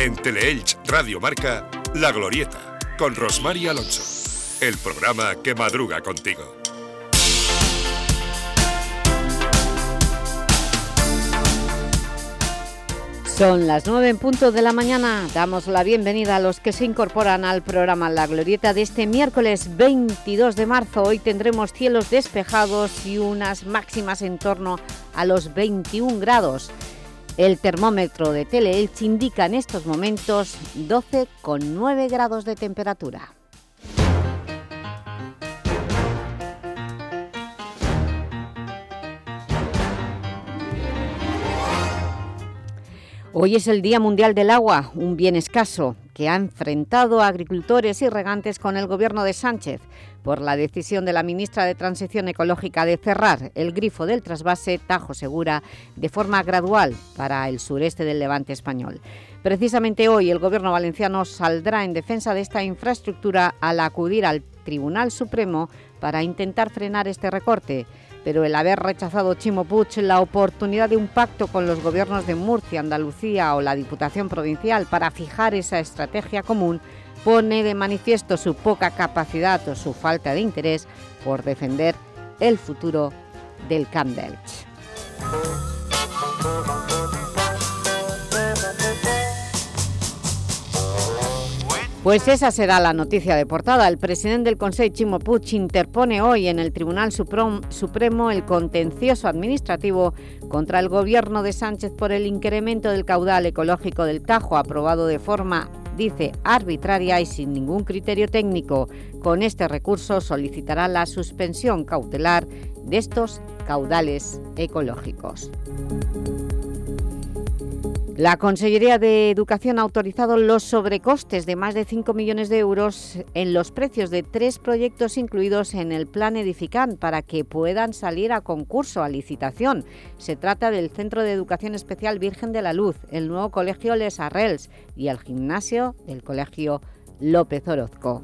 En Teleelch Radio Marca, La Glorieta, con Rosmar Alonso. El programa que madruga contigo. Son las nueve en punto de la mañana. Damos la bienvenida a los que se incorporan al programa La Glorieta de este miércoles 22 de marzo. Hoy tendremos cielos despejados y unas máximas en torno a los 21 grados. El termómetro de Teleelch indica en estos momentos 12,9 grados de temperatura. Hoy es el Día Mundial del Agua, un bien escaso, que ha enfrentado a agricultores y regantes con el gobierno de Sánchez por la decisión de la ministra de Transición Ecológica de cerrar el grifo del trasvase Tajo Segura de forma gradual para el sureste del Levante español. Precisamente hoy el Gobierno valenciano saldrá en defensa de esta infraestructura al acudir al Tribunal Supremo para intentar frenar este recorte, pero el haber rechazado Chimo Puig la oportunidad de un pacto con los gobiernos de Murcia, Andalucía o la Diputación Provincial para fijar esa estrategia común pone de manifiesto su poca capacidad o su falta de interés por defender el futuro del Camp Pues esa será la noticia de portada. El presidente del Consejo, Chimo Puig, interpone hoy en el Tribunal Supremo el contencioso administrativo contra el gobierno de Sánchez por el incremento del caudal ecológico del Tajo, aprobado de forma dice arbitraria y sin ningún criterio técnico. Con este recurso solicitará la suspensión cautelar de estos caudales ecológicos. La Consellería de Educación ha autorizado los sobrecostes de más de 5 millones de euros en los precios de tres proyectos incluidos en el Plan Edifican para que puedan salir a concurso, a licitación. Se trata del Centro de Educación Especial Virgen de la Luz, el nuevo Colegio Les Arrels y el gimnasio del Colegio López Orozco.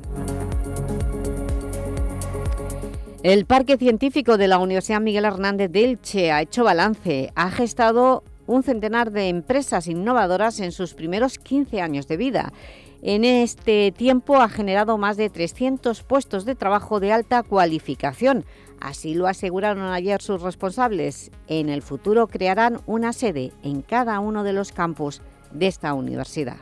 El Parque Científico de la Universidad Miguel Hernández de Elche ha hecho balance, ha gestado un centenar de empresas innovadoras en sus primeros 15 años de vida. En este tiempo ha generado más de 300 puestos de trabajo de alta cualificación. Así lo aseguraron ayer sus responsables. En el futuro crearán una sede en cada uno de los campus de esta universidad.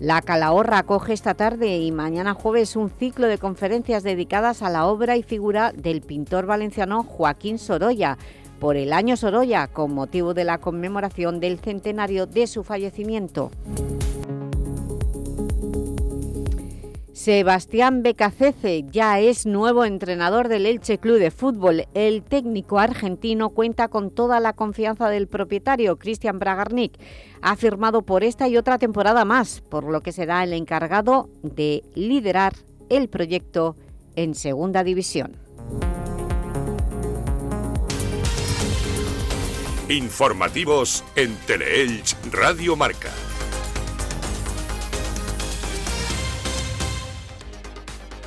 La Calahorra acoge esta tarde y mañana jueves un ciclo de conferencias dedicadas a la obra y figura del pintor valenciano Joaquín Sorolla, por el Año Sorolla, con motivo de la conmemoración del centenario de su fallecimiento. Sebastián Becacece ya es nuevo entrenador del Elche Club de Fútbol. El técnico argentino cuenta con toda la confianza del propietario, Cristian Bragarnik. Ha firmado por esta y otra temporada más, por lo que será el encargado de liderar el proyecto en Segunda División. Informativos en Teleelch Radio Marca.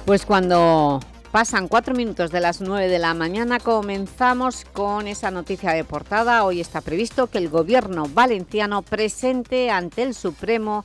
Pues cuando pasan cuatro minutos de las nueve de la mañana comenzamos con esa noticia de portada. Hoy está previsto que el Gobierno valenciano presente ante el Supremo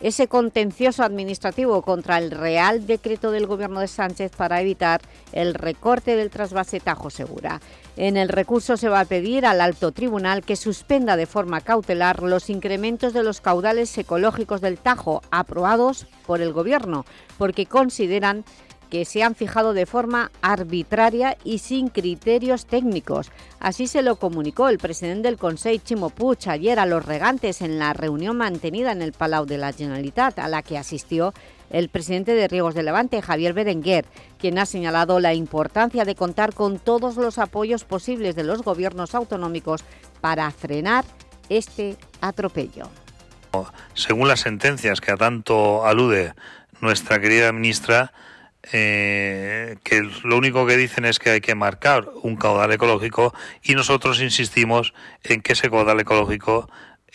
ese contencioso administrativo contra el Real Decreto del Gobierno de Sánchez para evitar el recorte del trasvase Tajo Segura. En el recurso se va a pedir al alto tribunal que suspenda de forma cautelar los incrementos de los caudales ecológicos del Tajo aprobados por el Gobierno, porque consideran que se han fijado de forma arbitraria y sin criterios técnicos. Así se lo comunicó el presidente del Consejo, Chimo Puig, ayer a los regantes en la reunión mantenida en el Palau de la Generalitat, a la que asistió el presidente de Riegos de Levante, Javier Berenguer, quien ha señalado la importancia de contar con todos los apoyos posibles de los gobiernos autonómicos para frenar este atropello. Según las sentencias que a tanto alude nuestra querida ministra, eh, que lo único que dicen es que hay que marcar un caudal ecológico y nosotros insistimos en que ese caudal ecológico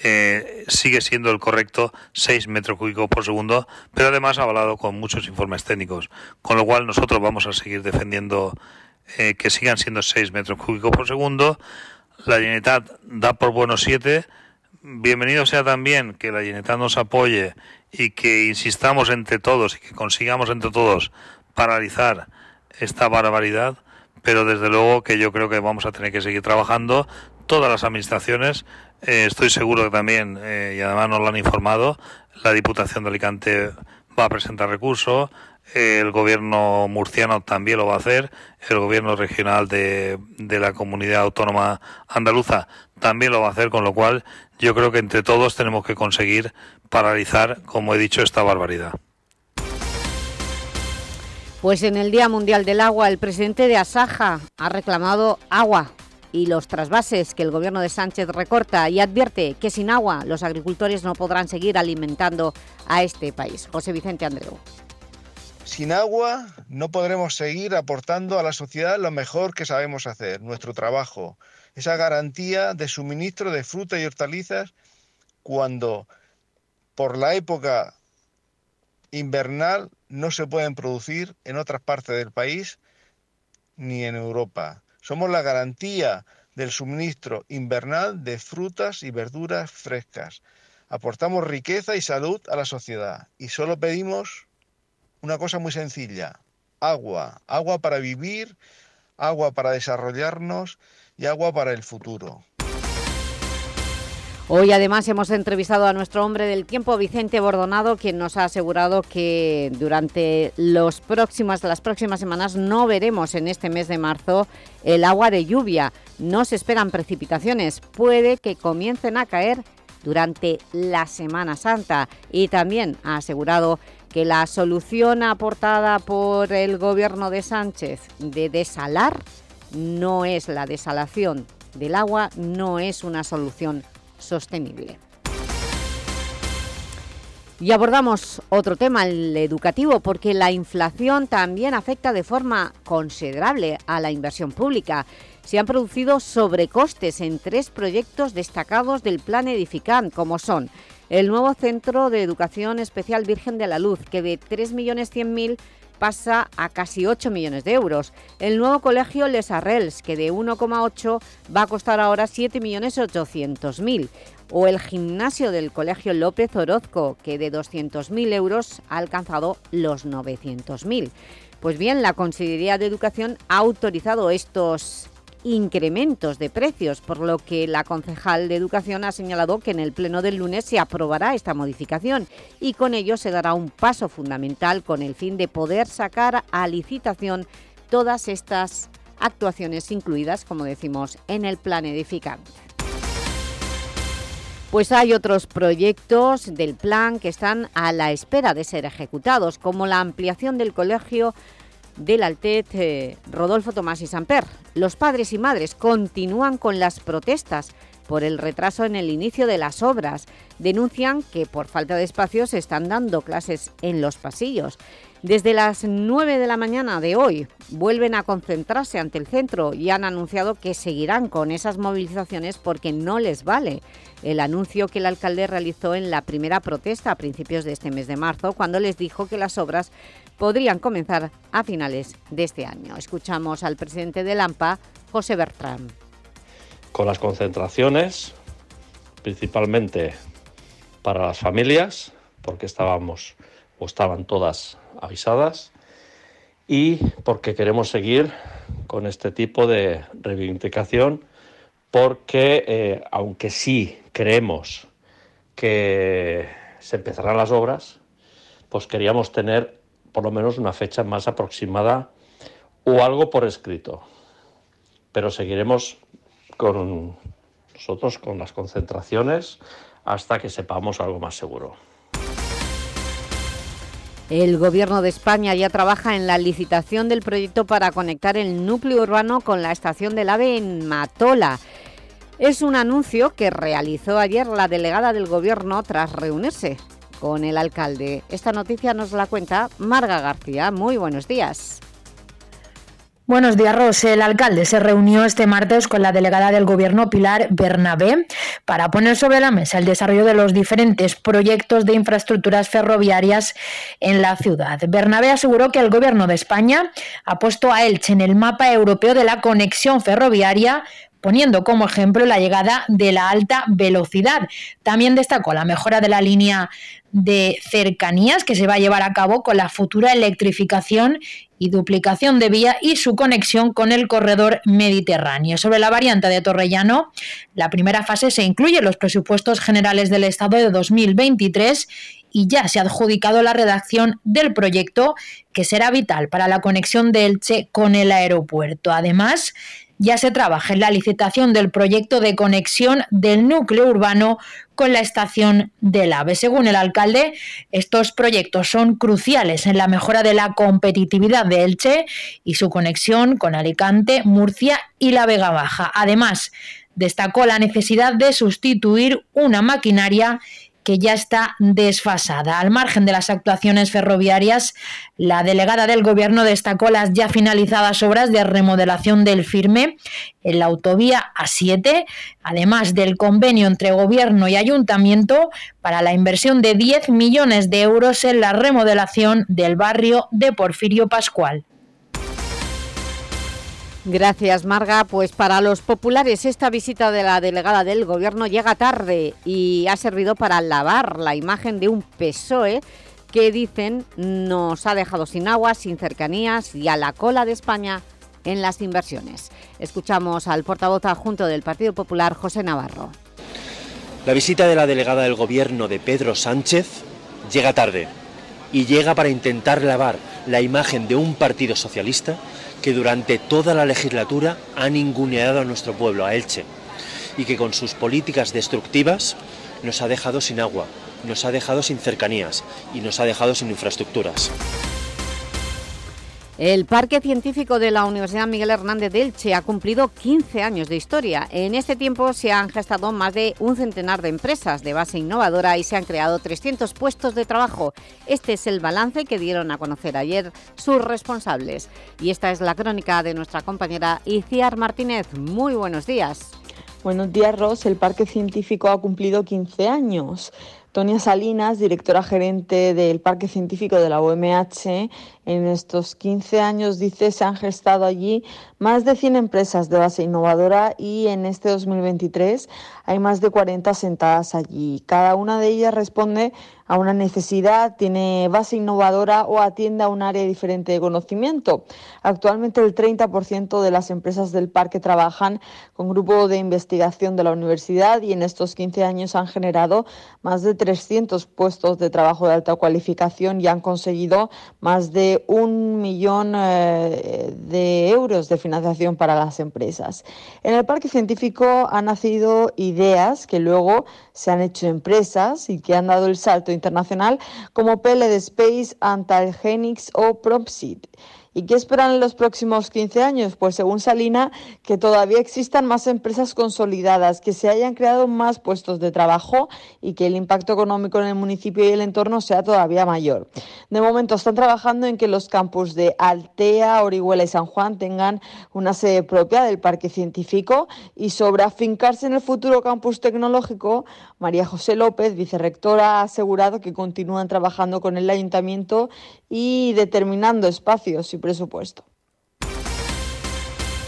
eh, sigue siendo el correcto 6 metros cúbicos por segundo, pero además avalado con muchos informes técnicos, con lo cual nosotros vamos a seguir defendiendo eh, que sigan siendo 6 metros cúbicos por segundo. La Generalitat da por bueno 7, bienvenido sea también que la Generalitat nos apoye y que insistamos entre todos y que consigamos entre todos paralizar esta barbaridad, pero desde luego que yo creo que vamos a tener que seguir trabajando todas las administraciones. Eh, estoy seguro que también, eh, y además nos lo han informado, la Diputación de Alicante va a presentar recurso, el gobierno murciano también lo va a hacer, el gobierno regional de, de la comunidad autónoma andaluza también lo va a hacer, con lo cual yo creo que entre todos tenemos que conseguir paralizar, como he dicho, esta barbaridad. Pues en el Día Mundial del Agua, el presidente de Asaja ha reclamado agua y los trasvases que el gobierno de Sánchez recorta y advierte que sin agua los agricultores no podrán seguir alimentando a este país. José Vicente Andreu. Sin agua no podremos seguir aportando a la sociedad lo mejor que sabemos hacer, nuestro trabajo, esa garantía de suministro de fruta y hortalizas cuando por la época invernal no se pueden producir en otras partes del país ni en Europa. Somos la garantía del suministro invernal de frutas y verduras frescas. Aportamos riqueza y salud a la sociedad y solo pedimos una cosa muy sencilla, agua, agua para vivir, agua para desarrollarnos y agua para el futuro. Hoy además hemos entrevistado a nuestro hombre del tiempo, Vicente Bordonado, quien nos ha asegurado que durante las próximas semanas no veremos en este mes de marzo el agua de lluvia. No se esperan precipitaciones, puede que comiencen a caer durante la Semana Santa y también ha asegurado que la solución aportada por el gobierno de Sánchez de desalar no es la desalación del agua, no es una solución sostenible. Y abordamos otro tema, el educativo, porque la inflación también afecta de forma considerable a la inversión pública. Se han producido sobrecostes en tres proyectos destacados del Plan Edificant, como son el nuevo Centro de Educación Especial Virgen de la Luz, que de 3.100.000 pasa a casi 8 millones de euros. El nuevo colegio Les Arrels, que de 1,8 va a costar ahora 7.800.000. O el gimnasio del colegio López Orozco, que de 200.000 euros ha alcanzado los 900.000. Pues bien, la Consejería de Educación ha autorizado estos incrementos de precios, por lo que la concejal de Educación ha señalado que en el pleno del lunes se aprobará esta modificación y con ello se dará un paso fundamental con el fin de poder sacar a licitación todas estas actuaciones incluidas, como decimos, en el plan edificante. Pues hay otros proyectos del plan que están a la espera de ser ejecutados, como la ampliación del colegio del Altet eh, Rodolfo Tomás y Samper. Los padres y madres continúan con las protestas por el retraso en el inicio de las obras. Denuncian que por falta de espacio se están dando clases en los pasillos. Desde las 9 de la mañana de hoy vuelven a concentrarse ante el centro y han anunciado que seguirán con esas movilizaciones porque no les vale el anuncio que el alcalde realizó en la primera protesta a principios de este mes de marzo, cuando les dijo que las obras podrían comenzar a finales de este año. Escuchamos al presidente de Lampa, José Bertrán. Con las concentraciones, principalmente para las familias, porque estábamos o estaban todas avisadas, y porque queremos seguir con este tipo de reivindicación, porque eh, aunque sí creemos que se empezarán las obras, pues queríamos tener por lo menos una fecha más aproximada o algo por escrito. Pero seguiremos con nosotros con las concentraciones hasta que sepamos algo más seguro. El Gobierno de España ya trabaja en la licitación del proyecto para conectar el núcleo urbano con la estación del AVE en Matola. Es un anuncio que realizó ayer la delegada del Gobierno tras reunirse con el alcalde. Esta noticia nos la cuenta Marga García. Muy buenos días. Buenos días, Ros. El alcalde se reunió este martes con la delegada del Gobierno, Pilar Bernabé, para poner sobre la mesa el desarrollo de los diferentes proyectos de infraestructuras ferroviarias en la ciudad. Bernabé aseguró que el Gobierno de España ha puesto a Elche en el mapa europeo de la conexión ferroviaria poniendo como ejemplo la llegada de la alta velocidad. También destacó la mejora de la línea de cercanías que se va a llevar a cabo con la futura electrificación y duplicación de vía y su conexión con el corredor mediterráneo. Sobre la variante de Torrellano, la primera fase se incluye en los presupuestos generales del Estado de 2023 y ya se ha adjudicado la redacción del proyecto que será vital para la conexión de Elche con el aeropuerto. Además, ya se trabaja en la licitación del proyecto de conexión del núcleo urbano con la estación del AVE. Según el alcalde, estos proyectos son cruciales en la mejora de la competitividad de Elche y su conexión con Alicante, Murcia y la Vega Baja. Además, destacó la necesidad de sustituir una maquinaria que ya está desfasada. Al margen de las actuaciones ferroviarias, la delegada del Gobierno destacó las ya finalizadas obras de remodelación del firme en la autovía A7, además del convenio entre Gobierno y Ayuntamiento para la inversión de 10 millones de euros en la remodelación del barrio de Porfirio Pascual. Gracias, Marga. Pues para los populares esta visita de la delegada del Gobierno llega tarde y ha servido para lavar la imagen de un PSOE que dicen nos ha dejado sin agua, sin cercanías y a la cola de España en las inversiones. Escuchamos al portavoz adjunto del Partido Popular, José Navarro. La visita de la delegada del Gobierno de Pedro Sánchez llega tarde y llega para intentar lavar la imagen de un partido socialista que durante toda la legislatura ha ninguneado a nuestro pueblo, a Elche, y que con sus políticas destructivas nos ha dejado sin agua, nos ha dejado sin cercanías y nos ha dejado sin infraestructuras. El Parque Científico de la Universidad Miguel Hernández de Elche ha cumplido 15 años de historia. En este tiempo se han gestado más de un centenar de empresas de base innovadora y se han creado 300 puestos de trabajo. Este es el balance que dieron a conocer ayer sus responsables. Y esta es la crónica de nuestra compañera Iciar Martínez. Muy buenos días. Buenos días, Ros. El Parque Científico ha cumplido 15 años. Tonia Salinas, directora gerente del Parque Científico de la UMH, en estos 15 años, dice, se han gestado allí más de 100 empresas de base innovadora y en este 2023 hay más de 40 sentadas allí. Cada una de ellas responde a una necesidad, tiene base innovadora o atiende a un área diferente de conocimiento. Actualmente el 30% de las empresas del parque trabajan con grupo de investigación de la universidad y en estos 15 años han generado más de 300 puestos de trabajo de alta cualificación y han conseguido más de un millón eh, de euros de financiación para las empresas. En el parque científico han nacido ideas que luego se han hecho empresas y que han dado el salto internacional como PLD Space, Antalgenics o Propsit. ¿Y qué esperan en los próximos 15 años? Pues según Salina, que todavía existan más empresas consolidadas, que se hayan creado más puestos de trabajo y que el impacto económico en el municipio y el entorno sea todavía mayor. De momento están trabajando en que los campus de Altea, Orihuela y San Juan tengan una sede propia del parque científico y sobre afincarse en el futuro campus tecnológico, María José López, vicerrectora, ha asegurado que continúan trabajando con el ayuntamiento y determinando espacios y presupuesto.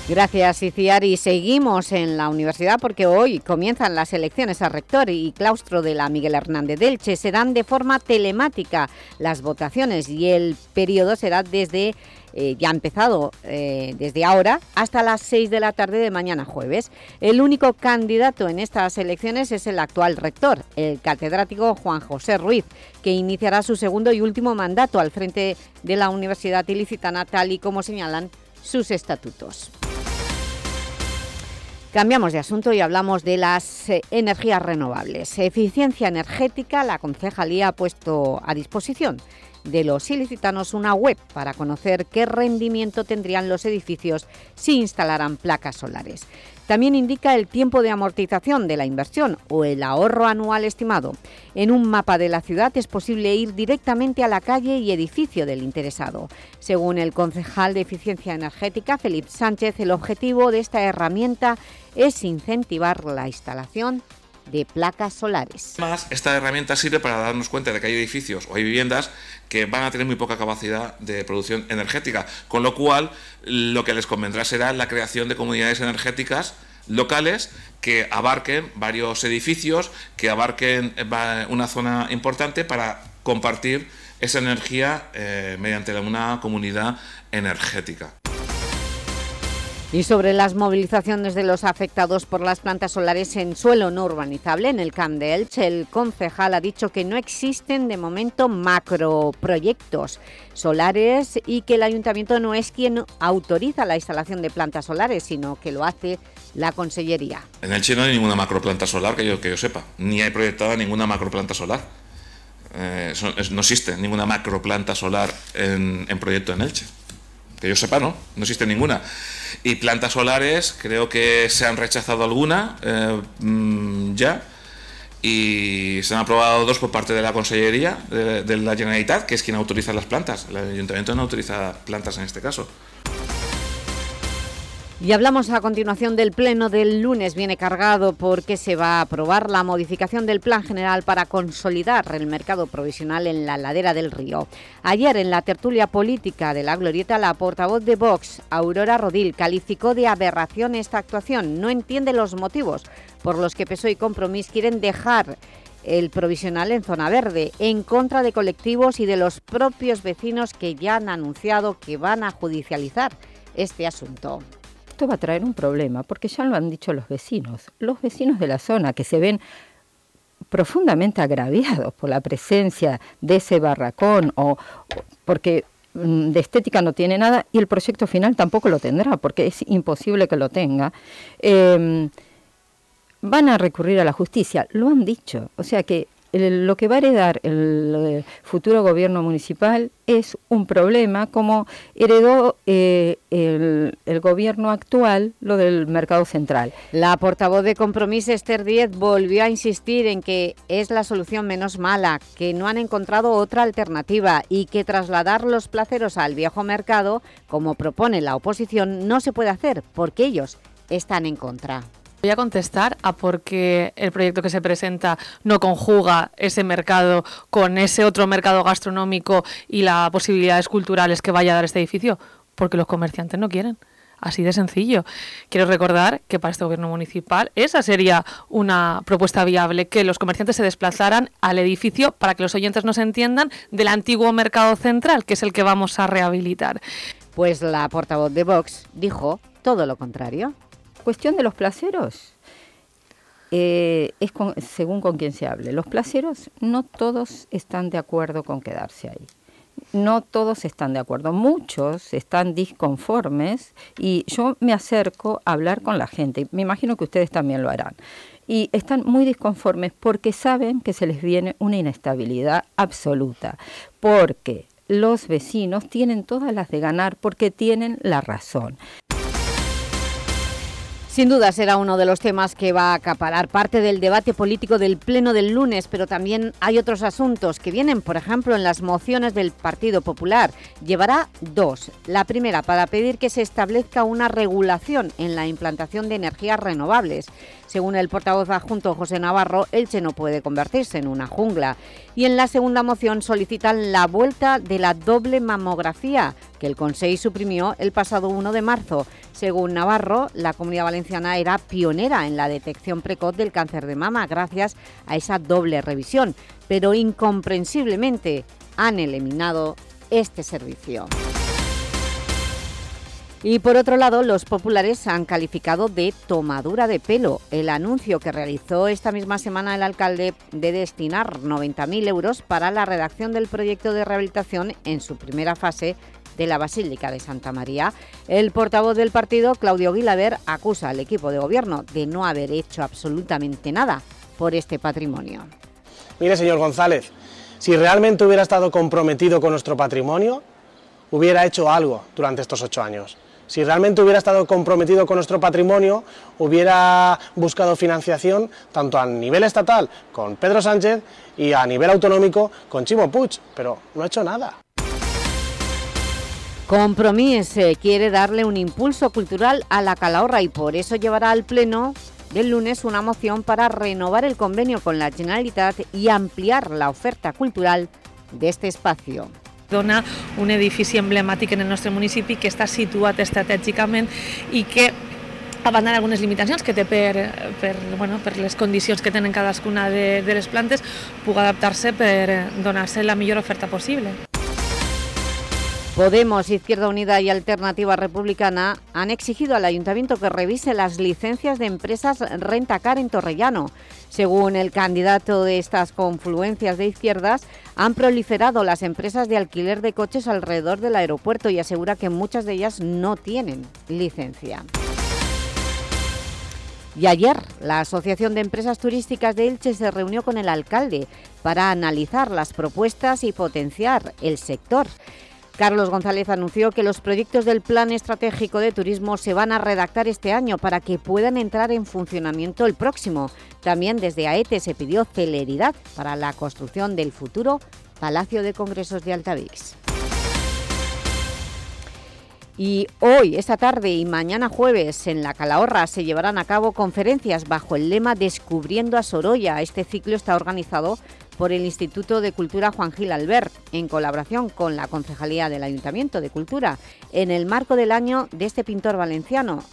Gracias, Iciar. Y seguimos en la universidad porque hoy comienzan las elecciones a rector y claustro de la Miguel Hernández Delche. Serán de forma telemática las votaciones y el periodo será desde eh, ya ha empezado eh, desde ahora hasta las 6 de la tarde de mañana jueves. El único candidato en estas elecciones es el actual rector, el catedrático Juan José Ruiz, que iniciará su segundo y último mandato al frente de la Universidad Ilicitana, tal y como señalan sus estatutos. Cambiamos de asunto y hablamos de las eh, energías renovables. Eficiencia energética, la concejalía ha puesto a disposición de los ilicitanos una web para conocer qué rendimiento tendrían los edificios si instalaran placas solares. También indica el tiempo de amortización de la inversión o el ahorro anual estimado. En un mapa de la ciudad es posible ir directamente a la calle y edificio del interesado. Según el concejal de Eficiencia Energética, Felipe Sánchez, el objetivo de esta herramienta es incentivar la instalación de placas solares. Además, esta herramienta sirve para darnos cuenta de que hay edificios o hay viviendas que van a tener muy poca capacidad de producción energética, con lo cual lo que les convendrá será la creación de comunidades energéticas locales que abarquen varios edificios, que abarquen eh, una zona importante para compartir esa energía eh, mediante una comunidad energética. Y sobre las movilizaciones de los afectados por las plantas solares en suelo no urbanizable, en el Camp de Elche, el concejal ha dicho que no existen de momento macroproyectos solares y que el Ayuntamiento no es quien autoriza la instalación de plantas solares, sino que lo hace la Consellería. En Elche no hay ninguna macroplanta solar que yo, que yo sepa, ni hay proyectada ninguna macroplanta solar. Eh, no existe ninguna macroplanta solar en, en proyecto en Elche. Que yo sepa, no, no existe ninguna. Y plantas solares, creo que se han rechazado alguna eh, mm, ya. Y se han aprobado dos por parte de la Consellería de, de la Generalitat, que es quien autoriza las plantas. El Ayuntamiento no autoriza plantas en este caso. Y hablamos a continuación del pleno del lunes. Viene cargado porque se va a aprobar la modificación del Plan General para consolidar el mercado provisional en la ladera del río. Ayer, en la tertulia política de la Glorieta, la portavoz de Vox, Aurora Rodil, calificó de aberración esta actuación. No entiende los motivos por los que PSOE y Compromís quieren dejar el provisional en zona verde, en contra de colectivos y de los propios vecinos que ya han anunciado que van a judicializar este asunto esto va a traer un problema, porque ya lo han dicho los vecinos, los vecinos de la zona que se ven profundamente agraviados por la presencia de ese barracón o porque mm, de estética no tiene nada y el proyecto final tampoco lo tendrá porque es imposible que lo tenga. Em, van a recurrir a la justicia, lo han dicho, o sea que lo que va a heredar el, futuro gobierno municipal es un problema como heredó eh, el, gobierno actual lo del mercado central. La portavoz de Compromís, Esther Díez, volvió a insistir en que es la solución menos mala, que no han encontrado otra alternativa y que trasladar los placeros al viejo mercado, como propone la oposición, no se puede hacer porque ellos están en contra. Voy a contestar a por qué el proyecto que se presenta no conjuga ese mercado con ese otro mercado gastronómico y las posibilidades culturales que vaya a dar este edificio. Porque los comerciantes no quieren. Así de sencillo. Quiero recordar que para este gobierno municipal esa sería una propuesta viable, que los comerciantes se desplazaran al edificio para que los oyentes nos entiendan del antiguo mercado central, que es el que vamos a rehabilitar. Pues la portavoz de Vox dijo todo lo contrario cuestión de los placeros, eh, es según con quien se hable. Los placeros no todos están de acuerdo con quedarse ahí. No todos están de acuerdo, muchos están disconformes y yo me acerco a hablar con la gente, me imagino que ustedes también lo harán. Y están muy disconformes porque saben que se les viene una inestabilidad absoluta, porque los vecinos tienen todas las de ganar porque tienen la razón. Sin duda será uno de los temas que va a acaparar parte del debate político del Pleno del lunes, pero también hay otros asuntos que vienen, por ejemplo, en las mociones del Partido Popular. Llevará dos. La primera, para pedir que se establezca una regulación en la implantación de energías renovables. Según el portavoz adjunto José Navarro, Elche no puede convertirse en una jungla. Y en la segunda moción solicitan la vuelta de la doble mamografía, que el Consejo suprimió el pasado 1 de marzo. Según Navarro, la Comunidad Valenciana era pionera en la detección precoz del cáncer de mama gracias a esa doble revisión, pero incomprensiblemente han eliminado este servicio. Y por otro lado, los populares han calificado de tomadura de pelo el anuncio que realizó esta misma semana el alcalde de destinar 90.000 euros para la redacción del proyecto de rehabilitación en su primera fase de la Basílica de Santa María. El portavoz del partido, Claudio Guilaber, acusa al equipo de gobierno de no haber hecho absolutamente nada por este patrimonio. Mire, señor González, si realmente hubiera estado comprometido con nuestro patrimonio, hubiera hecho algo durante estos ocho años. Si realmente hubiera estado comprometido con nuestro patrimonio, hubiera buscado financiación tanto a nivel estatal con Pedro Sánchez y a nivel autonómico con Chimo Puig, pero no ha hecho nada. Compromís eh, quiere darle un impulso cultural a la Calahorra y por eso llevará al Pleno del lunes una moción para renovar el convenio con la Generalitat y ampliar la oferta cultural de este espacio. Dona un edifici emblemàtic en el nostre municipi que està situat estratègicament i que abandonar algunes limitacions que té per, per, bueno, per les condicions que tenen cadascuna de, de les plantes, puga adaptar-se per donar-se la millor oferta possible. Podemos, Izquierda Unida y Alternativa Republicana han exigido al Ayuntamiento que revise las licencias de empresas Rentacar en Torrellano. Según el candidato de estas confluencias de izquierdas, han proliferado las empresas de alquiler de coches alrededor del aeropuerto y asegura que muchas de ellas no tienen licencia. Y ayer la Asociación de Empresas Turísticas de Elche se reunió con el alcalde para analizar las propuestas y potenciar el sector. Carlos González anunció que los proyectos del Plan Estratégico de Turismo se van a redactar este año para que puedan entrar en funcionamiento el próximo. También desde AETE se pidió celeridad para la construcción del futuro Palacio de Congresos de Altavix. Y hoy, esta tarde y mañana jueves en La Calahorra se llevarán a cabo conferencias bajo el lema Descubriendo a Sorolla. Este ciclo está organizado por el Instituto de Cultura Juan Gil Albert, en colaboración con la Concejalía del Ayuntamiento de Cultura, en el marco del año de este pintor valenciano,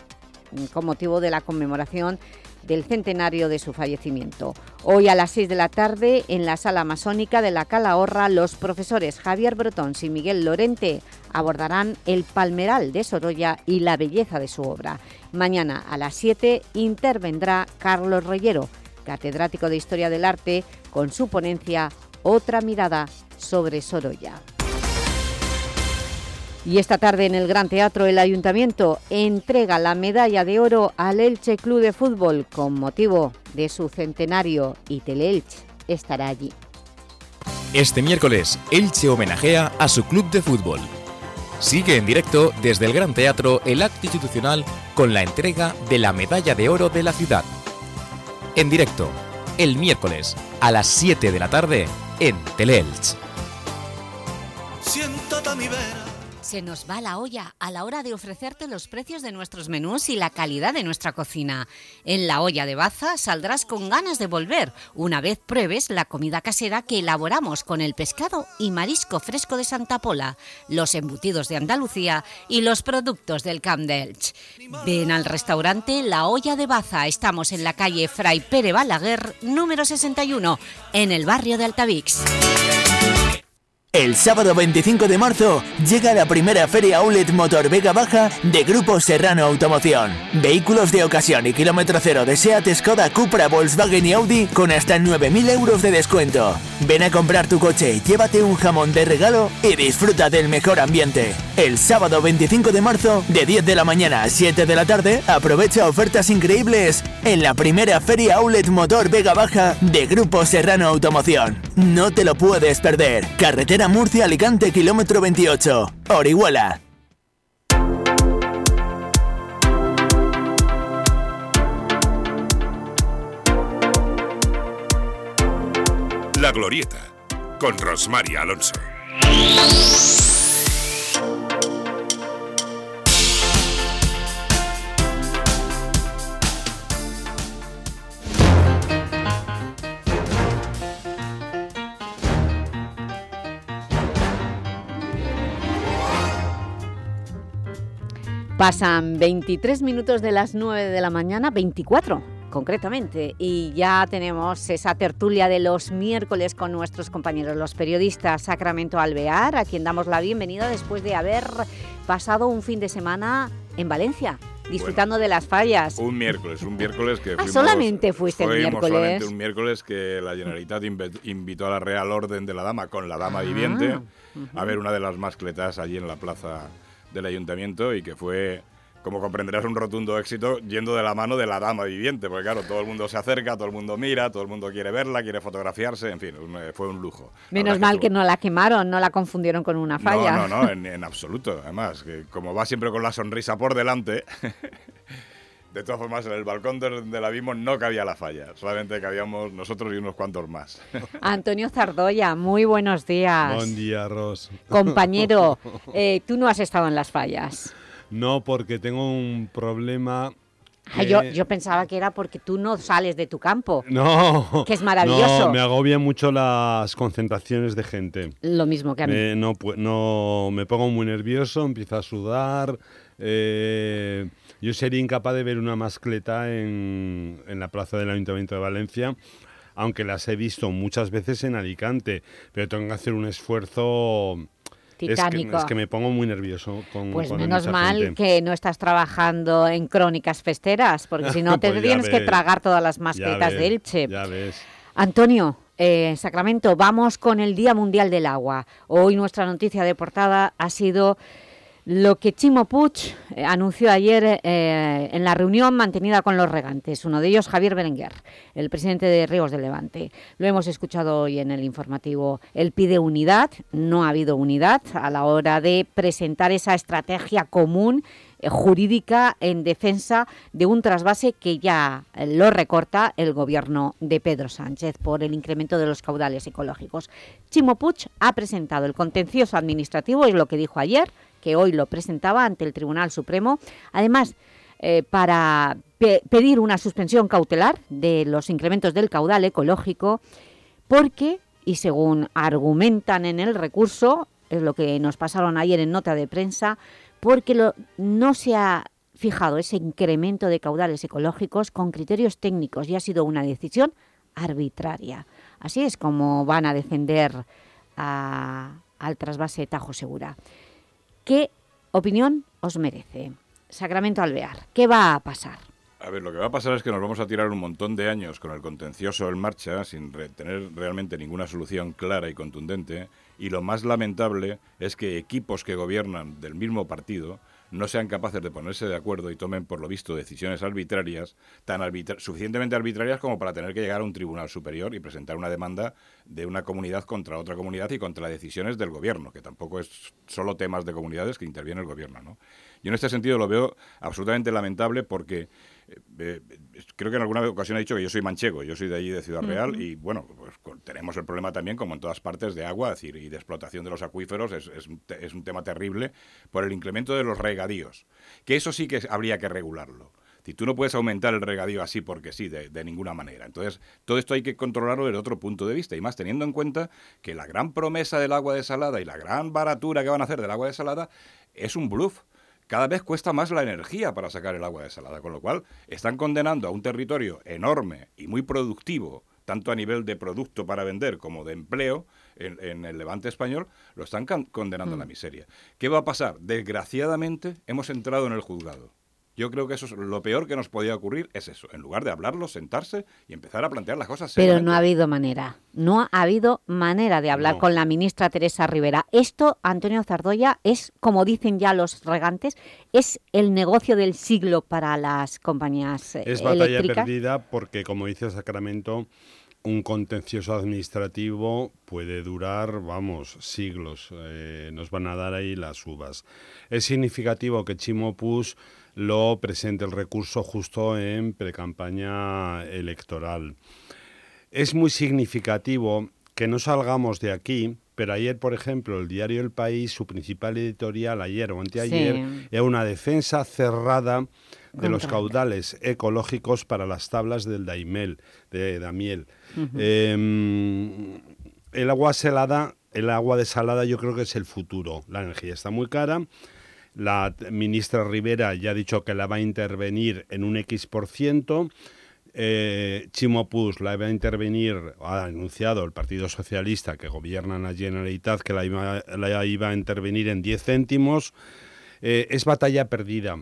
con motivo de la conmemoración del centenario de su fallecimiento. Hoy a las 6 de la tarde, en la Sala Masónica de la Calahorra, los profesores Javier Brotons y Miguel Lorente abordarán el palmeral de Sorolla y la belleza de su obra. Mañana a las 7 intervendrá Carlos Reyero, catedrático de Historia del Arte, con su ponencia Otra mirada sobre Sorolla. Y esta tarde en el Gran Teatro el Ayuntamiento entrega la medalla de oro al Elche Club de Fútbol con motivo de su centenario y Teleelche estará allí. Este miércoles, Elche homenajea a su club de fútbol. Sigue en directo desde el Gran Teatro el acto institucional con la entrega de la medalla de oro de la ciudad. En directo, el miércoles a las 7 de la tarde en Teleelch. Siéntate a mi vera. Se nos va la olla a la hora de ofrecerte los precios de nuestros menús y la calidad de nuestra cocina. En La Olla de Baza saldrás con ganas de volver una vez pruebes la comida casera que elaboramos con el pescado y marisco fresco de Santa Pola, los embutidos de Andalucía y los productos del Camp. Ven al restaurante La Olla de Baza. Estamos en la calle Fray Pere Balaguer, número 61, en el barrio de Altavix. El sábado 25 de marzo llega la primera Feria Outlet Motor Vega Baja de Grupo Serrano Automoción. Vehículos de ocasión y kilómetro cero de SEAT, Skoda, Cupra, Volkswagen y Audi con hasta 9.000 euros de descuento. Ven a comprar tu coche, llévate un jamón de regalo y disfruta del mejor ambiente. El sábado 25 de marzo, de 10 de la mañana a 7 de la tarde, aprovecha ofertas increíbles en la primera Feria Outlet Motor Vega Baja de Grupo Serrano Automoción. No te lo puedes perder. Carretera Murcia Alicante, kilómetro 28. Orihuela. La Glorieta, con Rosmary Alonso. Pasan 23 minutos de las 9 de la mañana, 24 concretamente, y ya tenemos esa tertulia de los miércoles con nuestros compañeros, los periodistas Sacramento Alvear, a quien damos la bienvenida después de haber pasado un fin de semana en Valencia, disfrutando de las fallas. Un miércoles, un miércoles que ah, solamente fuiste el miércoles. solamente un miércoles que la Generalitat invitó a la Real Orden de la Dama con la Dama Viviente Ah, a ver una de las mascletas allí en la plaza del ayuntamiento y que fue, como comprenderás, un rotundo éxito yendo de la mano de la dama viviente, porque claro, todo el mundo se acerca, todo el mundo mira, todo el mundo quiere verla, quiere fotografiarse, en fin, eh, fue un lujo. Menos mal que no la quemaron, no la confundieron con una falla. No, no, no, en, en absoluto. Además, que como va siempre con la sonrisa por delante, de todas formas, en el balcón de, de la Vimos no cabía la falla, solamente cabíamos nosotros y unos cuantos más. Antonio Zardoya, muy buenos días. Buen día, Ros. Compañero, eh, tú no has estado en las fallas. No, porque tengo un problema. Ah, yo, yo pensaba que era porque tú no sales de tu campo. No. Que es maravilloso. No, me agobian mucho las concentraciones de gente. Lo mismo que a mí. Me, no, no, me pongo muy nervioso, empiezo a sudar. eh, Yo sería incapaz de ver una mascleta en, en la plaza del Ayuntamiento de Valencia, aunque las he visto muchas veces en Alicante, pero tengo que hacer un esfuerzo... Es que, es que me pongo muy nervioso con Pues con menos mal gente. que no estás trabajando en crónicas festeras, porque si no te Pues ya tienes que tragar todas las ya mascletas de Elche. Ya ves. Antonio, eh, Sacramento, vamos con el Día Mundial del Agua. Hoy nuestra noticia de portada ha sido lo que Chimo Puig eh, anunció ayer eh, en la reunión mantenida con los regantes, uno de ellos Javier Berenguer, el presidente de Ríos de Levante. Lo hemos escuchado hoy en el informativo. Él pide unidad, no ha habido unidad a la hora de presentar esa estrategia común eh, jurídica en defensa de un trasvase que ya lo recorta el gobierno de Pedro Sánchez por el incremento de los caudales ecológicos. Chimo Puig ha presentado el contencioso administrativo, es lo que dijo ayer, que hoy lo presentaba ante el Tribunal Supremo. Además, eh, para pe- pedir una suspensión cautelar de los incrementos del caudal ecológico porque, y según argumentan en el recurso, es lo que nos pasaron ayer en nota de prensa, porque no se ha fijado ese incremento de caudales ecológicos con criterios técnicos y ha sido una decisión arbitraria. Así es como van a defender al trasvase Tajo Segura. ¿Qué opinión os merece? Sacramento Alvear, ¿qué va a pasar? A ver, lo que va a pasar es que nos vamos a tirar un montón de años con el contencioso en marcha sin re- tener realmente ninguna solución clara y contundente. Y lo más lamentable es que equipos que gobiernan del mismo partido no sean capaces de ponerse de acuerdo y tomen, por lo visto, decisiones arbitrarias, tan arbitra- suficientemente arbitrarias como para tener que llegar a un tribunal superior y presentar una demanda de una comunidad contra otra comunidad y contra decisiones del gobierno, que tampoco es solo temas de comunidades que interviene el gobierno. ¿no? Yo en este sentido lo veo absolutamente lamentable porque eh, eh, creo que en alguna ocasión he dicho que yo soy manchego, yo soy de allí de Ciudad Real y bueno, pues tenemos el problema también, como en todas partes, de agua es decir, y de explotación de los acuíferos, es, es un es un tema terrible por el incremento de los regadíos, que eso sí que habría que regularlo. Si tú no puedes aumentar el regadío así porque sí, de, de ninguna manera. Entonces, todo esto hay que controlarlo desde otro punto de vista. Y más teniendo en cuenta que la gran promesa del agua desalada y la gran baratura que van a hacer del agua desalada es un bluff cada vez cuesta más la energía para sacar el agua desalada, con lo cual están condenando a un territorio enorme y muy productivo, tanto a nivel de producto para vender como de empleo en, en el levante español, lo están condenando a la miseria. ¿Qué va a pasar? Desgraciadamente hemos entrado en el juzgado. Yo creo que eso es lo peor que nos podía ocurrir, es eso, en lugar de hablarlo, sentarse y empezar a plantear las cosas Pero no ha habido manera, no ha habido manera de hablar No. con la ministra Teresa Rivera. Esto, Antonio Zardoya, es, como dicen ya los regantes, es el negocio del siglo para las compañías eh, Es batalla eléctricas. perdida porque, como dice Sacramento, un contencioso administrativo puede durar, vamos, siglos. Eh, nos van a dar ahí las uvas. Es significativo que Chimo Puig lo presente el recurso justo en precampaña electoral. Es muy significativo que no salgamos de aquí, pero ayer, por ejemplo, el diario El País, su principal editorial ayer o anteayer, Sí. era una defensa cerrada de los caudales ecológicos para las tablas del Daimel, de Damiel. Eh, el agua salada, el agua desalada yo creo que es el futuro. La energía está muy cara. La ministra Rivera ya ha dicho que la va a intervenir en un X por ciento. Eh, Chimo Puig la va a intervenir, ha anunciado el Partido Socialista que gobierna en la Generalitat que la iba, la iba a intervenir en 10 céntimos. Eh, es batalla perdida.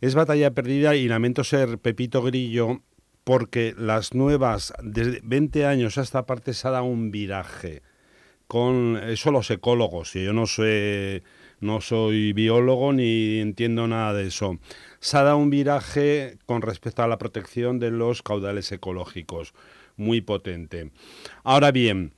Es batalla perdida y lamento ser Pepito Grillo porque las nuevas, desde 20 años a esta parte se ha dado un viraje con eso los ecólogos, y yo no sé, no soy biólogo ni entiendo nada de eso. Se ha dado un viraje con respecto a la protección de los caudales ecológicos, muy potente. Ahora bien,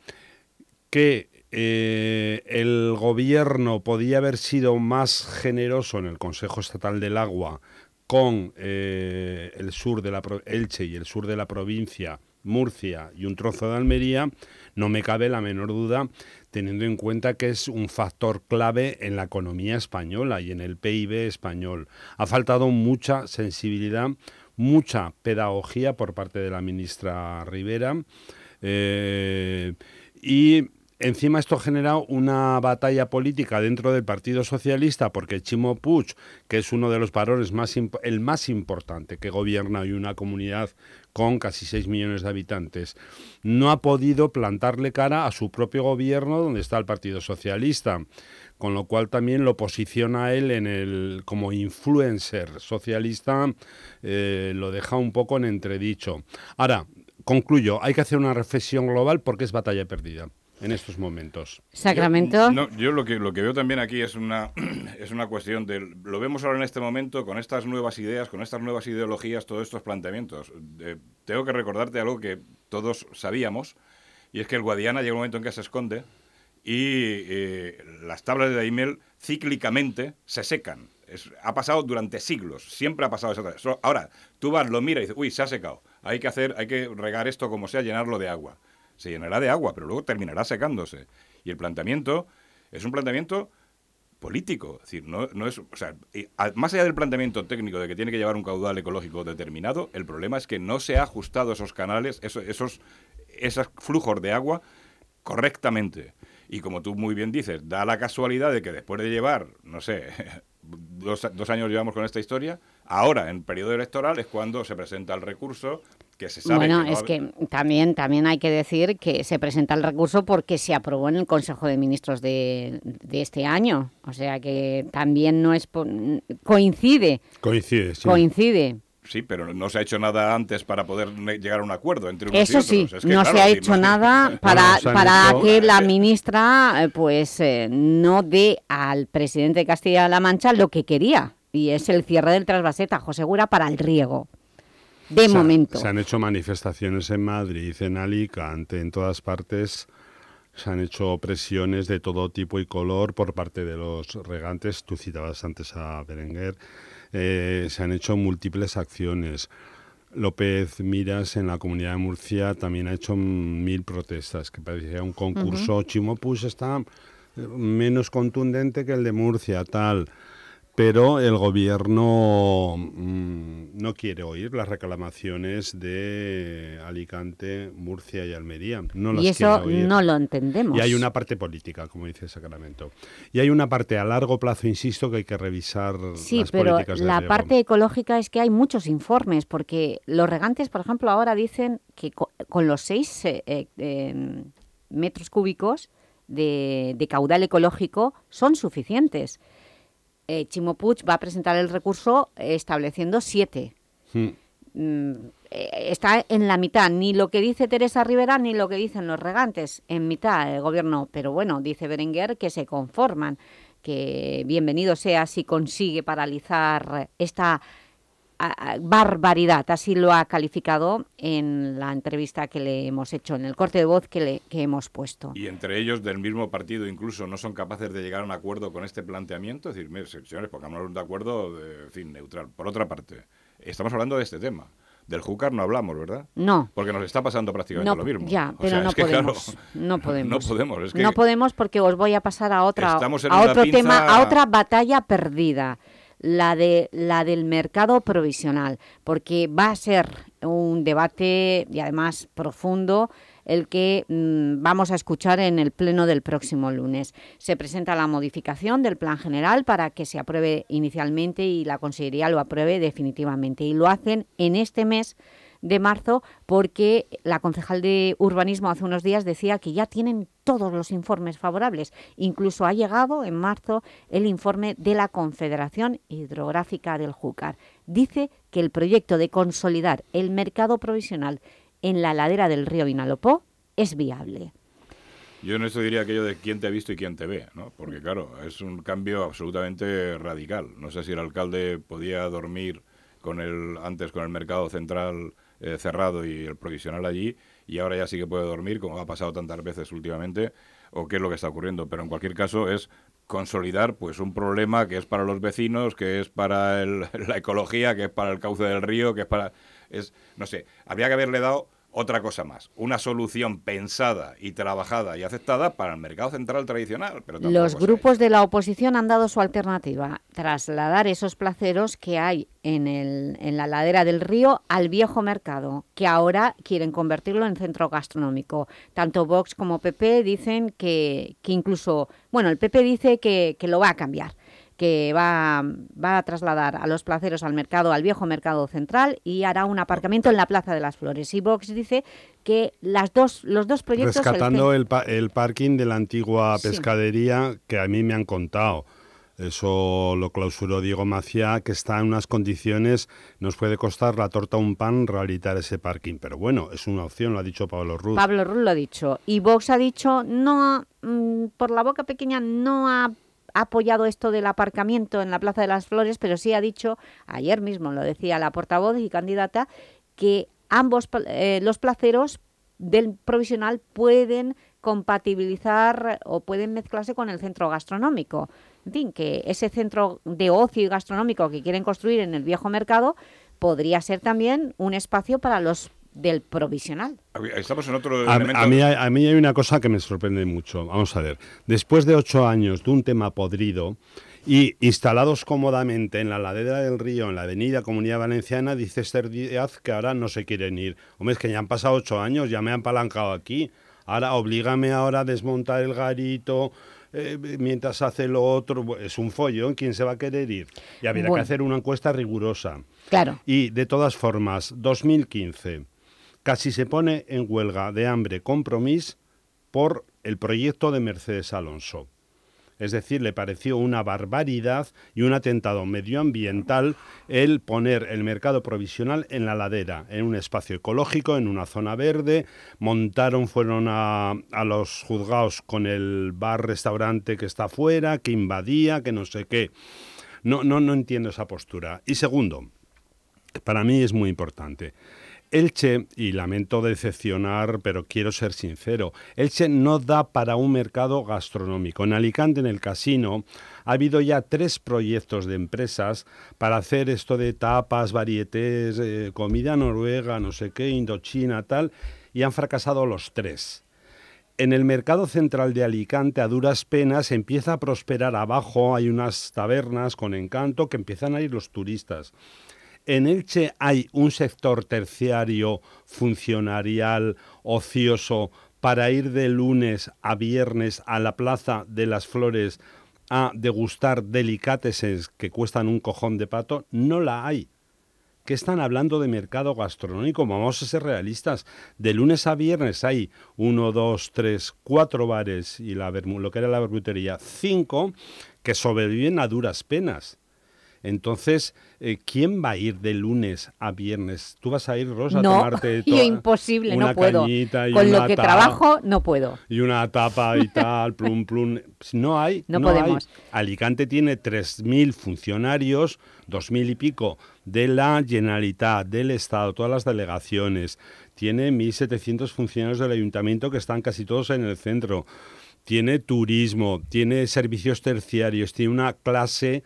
que eh, el gobierno podía haber sido más generoso en el Consejo Estatal del Agua con eh, el sur de la Elche y el sur de la provincia, Murcia y un trozo de Almería, no me cabe la menor duda, teniendo en cuenta que es un factor clave en la economía española y en el PIB español. Ha faltado mucha sensibilidad, mucha pedagogía por parte de la ministra Rivera eh, y encima esto ha generado una batalla política dentro del Partido Socialista porque Chimo Puig, que es uno de los varones más el más importante que gobierna hoy una comunidad con casi 6 millones de habitantes, no ha podido plantarle cara a su propio gobierno donde está el Partido Socialista, con lo cual también lo posiciona él en el como influencer socialista, eh, lo deja un poco en entredicho. Ahora, concluyo, hay que hacer una reflexión global porque es batalla perdida en estos momentos. Sacramento. Yo, yo lo que lo que veo también aquí es una es una cuestión de lo vemos ahora en este momento con estas nuevas ideas, con estas nuevas ideologías, todos estos planteamientos. tengo que recordarte algo que todos sabíamos y es que el Guadiana llega un momento en que se esconde y eh, las tablas de Daimel cíclicamente se secan. ha pasado durante siglos, siempre ha pasado eso. Ahora, tú vas, lo miras y dices, uy, se ha secado. Hay que hacer, hay que regar esto como sea, llenarlo de agua se llenará de agua, pero luego terminará secándose. Y el planteamiento es un planteamiento político. Decir, no, no es, o sea, más allá del planteamiento técnico de que tiene que llevar un caudal ecológico determinado, el problema es que no se ha ajustado esos canales, esos, esos, esos flujos de agua correctamente. Y como tú muy bien dices, da la casualidad de que después de llevar, no sé, dos, dos años llevamos con esta historia, ahora en periodo electoral es cuando se presenta el recurso bueno, es que también, también hay que decir que se presenta el recurso porque se aprobó en el Consejo de Ministros de, este año. O sea que también no es... coincide. Coincide, sí. Coincide. Sí, pero no se ha hecho nada antes para poder llegar a un acuerdo entre unos Eso y otros. sí, no se ha hecho nada para, para que la ministra eh, pues eh, no dé al presidente de Castilla-La Mancha lo que quería, y es el cierre del trasvaseta José Gura para el riego de momento. Se han hecho manifestaciones en Madrid, en Alicante, en todas partes. Se han hecho presiones de todo tipo y color por parte de los regantes. Tú citabas antes a Berenguer. Eh, se han hecho múltiples acciones. López Miras en la comunidad de Murcia también ha hecho mil protestas, que parecía un concurso. Uh Chimopus está menos contundente que el de Murcia, tal pero el gobierno mm, no quiere oír las reclamaciones de Alicante, Murcia y Almería. No y eso no lo entendemos. Y hay una parte política, como dice Sacramento. Y hay una parte a largo plazo, insisto, que hay que revisar sí, pero la parte ecológica es que hay muchos informes, porque los regantes, por ejemplo, ahora dicen que con los seis eh, eh, em, metros cúbicos de caudal ecológico son suficientes eh, Chimo Puig va a presentar el recurso estableciendo siete. Mm, eh, está en la mitad, ni lo que dice Teresa Rivera ni lo que dicen los regantes, en mitad el gobierno, pero bueno, dice Berenguer que se conforman, que bienvenido sea si consigue paralizar esta barbaridad, así lo ha calificado en la entrevista que le hemos hecho, en el corte de voz que, le, que hemos puesto. Y entre ellos del mismo partido incluso no son capaces de llegar a un acuerdo con este planteamiento, es decir, señores, pongámonos de acuerdo, de, fin, neutral. Por otra parte, estamos hablando de este tema. Del Júcar no hablamos, ¿verdad? No. Porque nos está pasando prácticamente lo mismo. Ya, pero no, podemos, no podemos. No podemos. no podemos porque os voy a pasar a otra a otro tema, a otra batalla perdida la, de, la del mercado provisional, porque va a ser un debate y además profundo el que mm, vamos a escuchar en el pleno del próximo lunes. Se presenta la modificación del plan general para que se apruebe inicialmente y la Consejería lo apruebe definitivamente. Y lo hacen en este mes de marzo porque la concejal de urbanismo hace unos días decía que ya tienen todos los informes favorables. Incluso ha llegado en marzo el informe de la Confederación Hidrográfica del Júcar. Dice que el proyecto de consolidar el mercado provisional en la ladera del río Vinalopó es viable. Yo en esto diría aquello de quién te ha visto y quién te ve, ¿no? Porque claro, es un cambio absolutamente radical. No sé si el alcalde podía dormir con el antes con el mercado central eh, cerrado y el provisional allí, y ahora ya sí que puede dormir, como ha pasado tantas veces últimamente, o qué es lo que está ocurriendo. Pero en cualquier caso es consolidar pues un problema que es para los vecinos, que es para la ecología, que es para el cauce del río, que es para... es No sé, habría que haberle dado otra cosa más, una solución pensada y trabajada y aceptada para el mercado central tradicional. Pero Los grupos de la oposición han dado su alternativa, trasladar esos placeros que hay en, el, en la ladera del río al viejo mercado, que ahora quieren convertirlo en centro gastronómico. Tanto Vox como PP dicen que, que incluso, bueno, el PP dice que, que lo va a cambiar que va, va, a trasladar a los placeros al mercado, al viejo mercado central y hará un aparcamiento en la Plaza de las Flores. Y Vox dice que las dos, los dos proyectos... Rescatando el, el, parking de la antigua pescadería que a mí me han contado. Eso lo clausuró Diego Maciá, que está en unas condiciones, nos puede costar la torta un pan rehabilitar ese parking. Pero bueno, es una opción, lo ha dicho Pablo Ruz. Pablo Ruz lo ha dicho. Y Vox ha dicho, no, mm, por la boca pequeña, no ha ha apoyado esto del aparcamiento en la Plaza de las Flores, pero sí ha dicho, ayer mismo lo decía la portavoz y candidata, que ambos eh, los placeros del provisional pueden compatibilizar o pueden mezclarse con el centro gastronómico. En fin, que ese centro de ocio y gastronómico que quieren construir en el viejo mercado podría ser también un espacio para los del provisional. Estamos en otro a, a, mí, a, mí, hay una cosa que me sorprende mucho. Vamos a ver. Después de ocho años de un tema podrido y instalados cómodamente en la ladera del río, en la avenida Comunidad Valenciana, dice Esther Díaz que ahora no se quieren ir. Hombre, es que ya han pasado ocho años, ya me han palancado aquí. Ahora, oblígame ahora a desmontar el garito, eh, mientras hace lo otro, es un follón, ¿quién se va a querer ir? Y habría que hacer una encuesta rigurosa. Claro. Y de todas formas, 2015, casi se pone en huelga de hambre compromiso por el proyecto de Mercedes Alonso. Es decir, le pareció una barbaridad y un atentado medioambiental el poner el mercado provisional en la ladera, en un espacio ecológico, en una zona verde. Montaron, fueron a, a los juzgados con el bar-restaurante que está afuera, que invadía, que no sé qué. No, no, no entiendo esa postura. Y segundo, para mí es muy importante. Elche, y lamento decepcionar, pero quiero ser sincero, Elche no da para un mercado gastronómico. En Alicante, en el casino, ha habido ya tres proyectos de empresas para hacer esto de tapas, varietés, eh, comida noruega, no sé qué, indochina, tal, y han fracasado los tres. En el mercado central de Alicante, a duras penas, empieza a prosperar abajo, hay unas tabernas con encanto que empiezan a ir los turistas. En Elche hay un sector terciario, funcionarial, ocioso, para ir de lunes a viernes a la Plaza de las Flores a degustar delicatessen que cuestan un cojón de pato, no la hay. ¿Qué están hablando de mercado gastronómico? Vamos a ser realistas. De lunes a viernes hay uno, dos, tres, cuatro bares y la lo que era la verbutería, cinco que sobreviven a duras penas. Entonces, eh, ¿quién va a ir de lunes a viernes? ¿Tú vas a ir, Rosa, a tomarte yo imposible, no puedo. Con lo que trabajo, no puedo. Y una tapa y tal, plum, plum. No hay. No, podemos. Alicante tiene 3.000 funcionarios, 2.000 y pico de la Generalitat, del Estado, todas las delegaciones. Tiene 1.700 funcionarios del Ayuntamiento que están casi todos en el centro. Tiene turismo, tiene servicios terciarios, tiene una clase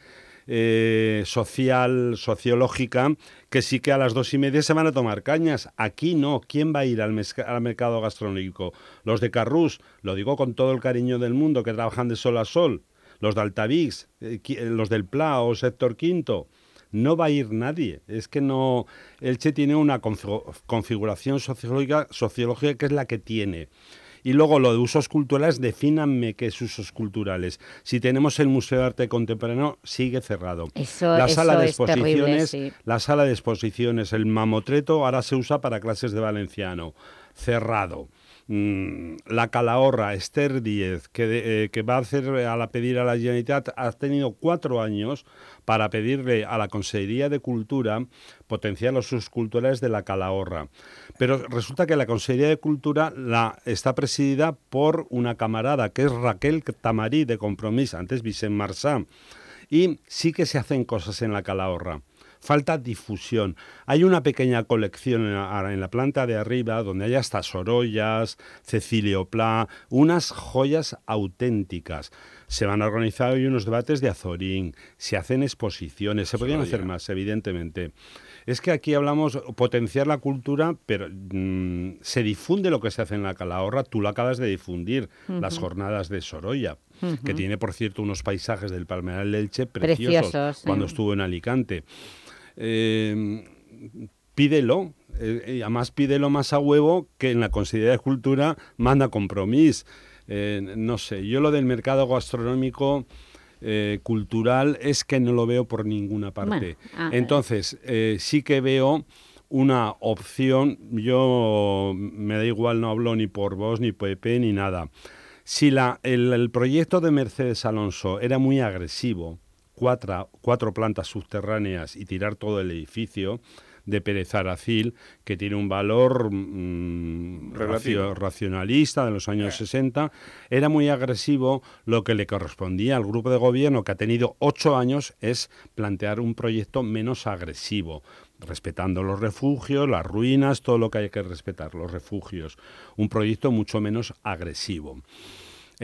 eh, social, sociológica, que sí que a las dos y media se van a tomar cañas. Aquí no. ¿Quién va a ir al, mercado gastronómico? Los de Carrús, lo digo con todo el cariño del mundo, que trabajan de sol a sol. Los de Altavix, eh, los del PLA o Sector Quinto no va a ir nadie. Es que no. Elche tiene una configuración sociológica, sociológica que es la que tiene. Y luego lo de usos culturales, defínanme qué es usos culturales. Si tenemos el Museo de Arte Contemporáneo, sigue cerrado. la sala de exposiciones, la sala de exposiciones, el mamotreto, ahora se usa para clases de valenciano. Cerrado. Mm, la Calahorra, Esther Díez, que, eh, va a hacer a la pedir a la Generalitat, ha tenido cuatro años para pedirle a la Consejería de Cultura potenciar los subculturales de la Calahorra. Pero resulta que la Consejería de Cultura la, está presidida por una camarada, que es Raquel Tamarí, de Compromís, antes Vicente Marsá. Y sí que se hacen cosas en la Calahorra falta difusión. Hay una pequeña colección en la, planta de arriba donde hay hasta Sorollas, Cecilio Pla, unas joyas auténticas. Se van a organizar hoy unos debates de Azorín, se hacen exposiciones, se podrían hacer más, evidentemente. Es que aquí hablamos potenciar la cultura, pero mm, se difunde lo que se hace en la Calahorra. Tú lo acabas de difundir, las jornadas de Sorolla, que tiene, por cierto, unos paisajes del Palmeral del Elche preciosos, Preciosos, sí. cuando estuvo en Alicante. Eh, pídelo. eh, y además pídelo más a huevo que en la Consejería de Cultura manda compromiso. Eh, no sé, yo lo del mercado gastronómico eh, cultural es que no lo veo por ninguna parte. Bueno, ah, Entonces, sí que veo una opción, yo me da igual, no hablo ni por vos, ni Pepe, ni nada. Si la, el, el proyecto de Mercedes Alonso era muy agresivo, cuatro, cuatro plantas subterráneas y tirar todo el edificio de Pérez Aracil, que tiene un valor mm, racio- racionalista de los años 60, era muy agresivo. Lo que le correspondía al grupo de gobierno, que ha tenido ocho años, es plantear un proyecto menos agresivo, respetando los refugios, las ruinas, todo lo que hay que respetar, los refugios. Un proyecto mucho menos agresivo.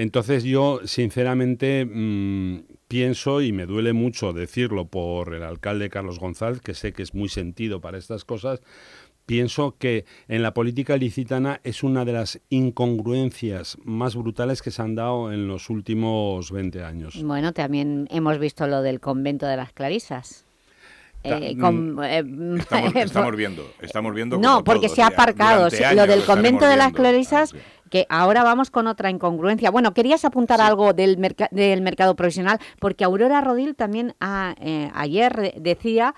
Entonces yo, sinceramente, mm, pienso, y me duele mucho decirlo por el alcalde Carlos González, que sé que es muy sentido para estas cosas, pienso que en la política licitana es una de las incongruencias más brutales que se han dado en los últimos 20 años. Bueno, también hemos visto lo del convento de las Clarisas. Eh, mm, con- eh, Estamos, estamos viendo, estamos viendo. No, porque se ha aparcado. Lo del convento de las viendo. Clarisas, que ahora vamos con otra incongruencia. Bueno, querías apuntar algo del, merca- del mercado provisional, porque Aurora Rodil también ah, eh, ayer de- decía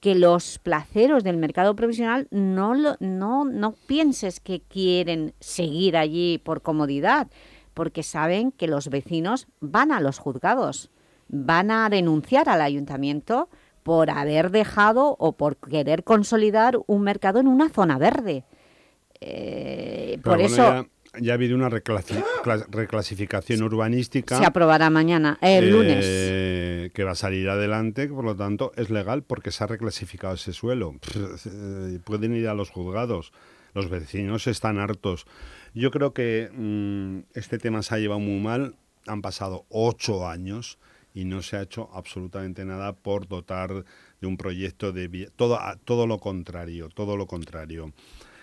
que los placeros del mercado provisional no, lo- no, no pienses que quieren seguir allí por comodidad, porque saben que los vecinos van a los juzgados, van a denunciar al ayuntamiento por haber dejado o por querer consolidar un mercado en una zona verde. Eh, por bueno, eso ya, ya ha habido una reclasi- clas- reclasificación urbanística. se aprobará mañana, eh, el lunes. eh, que va a salir adelante, por lo tanto es legal porque se ha reclasificado ese suelo. Eh, Pueden ir a los juzgados. Los vecinos están hartos. Yo creo que mm, este tema se ha llevado muy mal. Han pasado ocho años y no se ha hecho absolutamente nada por dotar de un proyecto de todo a- todo lo contrario, todo lo contrario.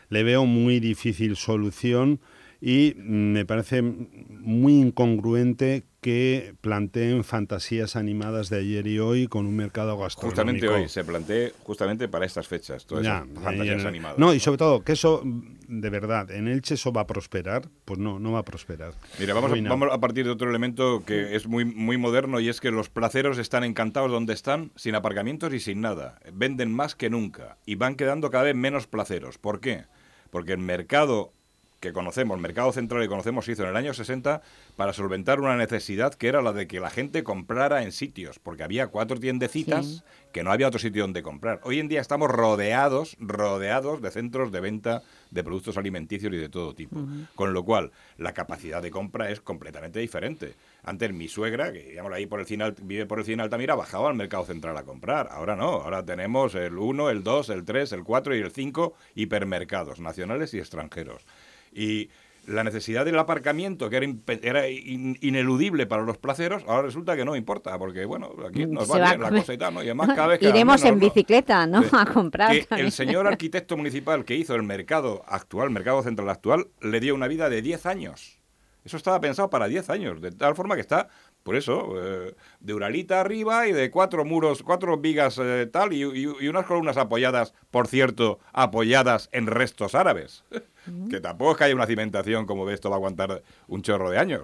Le veo muy difícil solución y me parece muy incongruente que planteen fantasías animadas de ayer y hoy con un mercado gastronómico. Justamente hoy, se plantea justamente para estas fechas, todas Ya, esas fantasías animadas. No, y sobre todo, que eso, de verdad, en Elche eso va a prosperar, pues no, no va a prosperar. Mira, vamos a, vamos a partir de otro elemento que es muy, muy moderno y es que los placeros están encantados donde están, sin aparcamientos y sin nada. Venden más que nunca y van quedando cada vez menos placeros. ¿Por qué? Porque el mercado que conocemos, el mercado central que conocemos, se hizo en el año 60 para solventar una necesidad que era la de que la gente comprara en sitios, porque había cuatro tiendecitas Sí. que no había otro sitio donde comprar. Hoy en día estamos rodeados, rodeados de centros de venta de productos alimenticios y de todo tipo. Con lo cual, la capacidad de compra es completamente diferente. Antes mi suegra, que digamos ahí por el cine, vive por el cine Altamira, bajaba al mercado central a comprar. Ahora no, ahora tenemos el 1, el 2, el 3, el 4 y el 5 hipermercados, nacionales y extranjeros. Y la necesidad del aparcamiento, que era, era in- ineludible para los placeros, ahora resulta que no importa, porque bueno, aquí nos Se va va bien la cosa y tal, ¿no? Y además cada vez quedan Iremos en bicicleta, ¿no? A comprar. Que el señor arquitecto municipal que hizo el mercado actual, el mercado central actual, le dio una vida de 10 años. Eso estaba pensado para 10 años, de tal forma que está, por eso, eh, de uralita arriba y de cuatro muros, cuatro vigas eh, tal, y, y- y unas columnas apoyadas, por cierto, apoyadas en restos árabes. que tampoco es que haya una cimentación como de esto va a aguantar un chorro de años.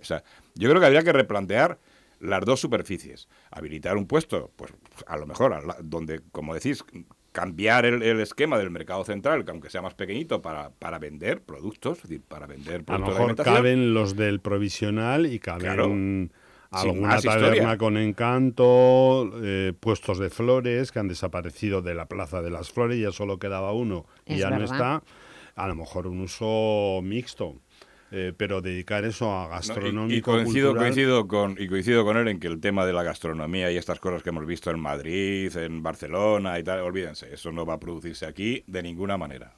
O sea, yo creo que habría que replantear las dos superficies. Habilitar un puesto, pues a lo mejor, la- donde, como decís, cambiar el, el esquema del mercado central, que aunque sea más pequeñito, para, para vender productos, es decir, para vender A lo productos de mejor caben los del provisional y caben Claro. Alguna taberna historia. con encanto, eh, puestos de flores que han desaparecido de la Plaza de las Flores, ya solo quedaba uno y Es ya no está. A lo mejor un uso mixto, eh, pero dedicar eso a No, y- gastronómico, y, coincido, cultural, coincido con, y coincido con él en que el tema de la gastronomía y estas cosas que hemos visto en Madrid, en Barcelona y tal, olvídense, eso no va a producirse aquí de ninguna manera.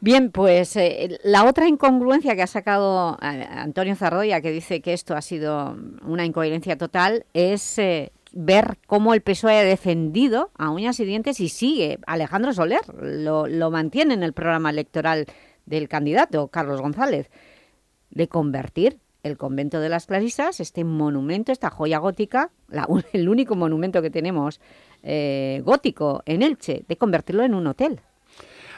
Bien, pues eh, la otra incongruencia que ha sacado eh, Antonio Zardoya, que dice que esto ha sido una incoherencia total, es eh, ver cómo el PSOE ha defendido a uñas y dientes y sigue. Alejandro Soler lo, lo mantiene en el programa electoral del candidato, Carlos González, de convertir el convento de las Clarisas, este monumento, esta joya gótica, la, el único monumento que tenemos eh, gótico en Elche, de convertirlo en un hotel.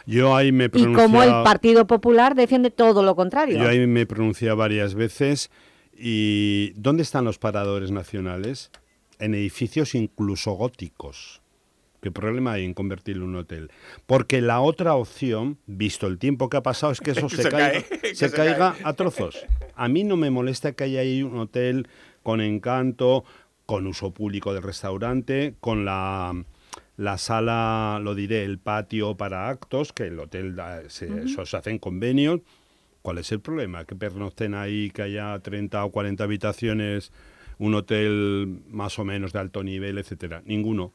Yo ahí me Y como el Partido Popular defiende todo lo contrario. Yo ahí me he pronunciado varias veces. ¿Y dónde están los paradores nacionales? En edificios incluso góticos. ¿Qué problema hay en convertirlo en un hotel? Porque la otra opción, visto el tiempo que ha pasado, es que eso se, Se caiga, cae, que se se caiga cae. a trozos. A mí no me molesta que haya ahí un hotel con encanto, con uso público del restaurante, con la, la sala, lo diré, el patio para actos, que el hotel, da- se, Ujú. eso se hacen convenios. ¿Cuál es el problema? Que pernocten ahí, que haya 30 o 40 habitaciones, un hotel más o menos de alto nivel, etcétera. Ninguno.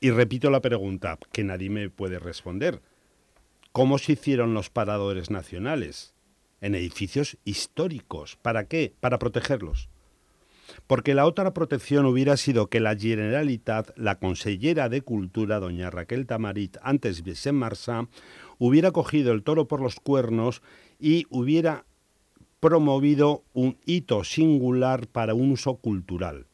Y repito la pregunta, que nadie me puede responder. ¿Cómo se hicieron los paradores nacionales? En edificios históricos. ¿Para qué? Para protegerlos. Porque la otra protección hubiera sido que la Generalitat, la consellera de Cultura, doña Raquel Tamarit, antes Vicent Marsá, hubiera cogido el toro por los cuernos y hubiera promovido un hito singular para un uso cultural,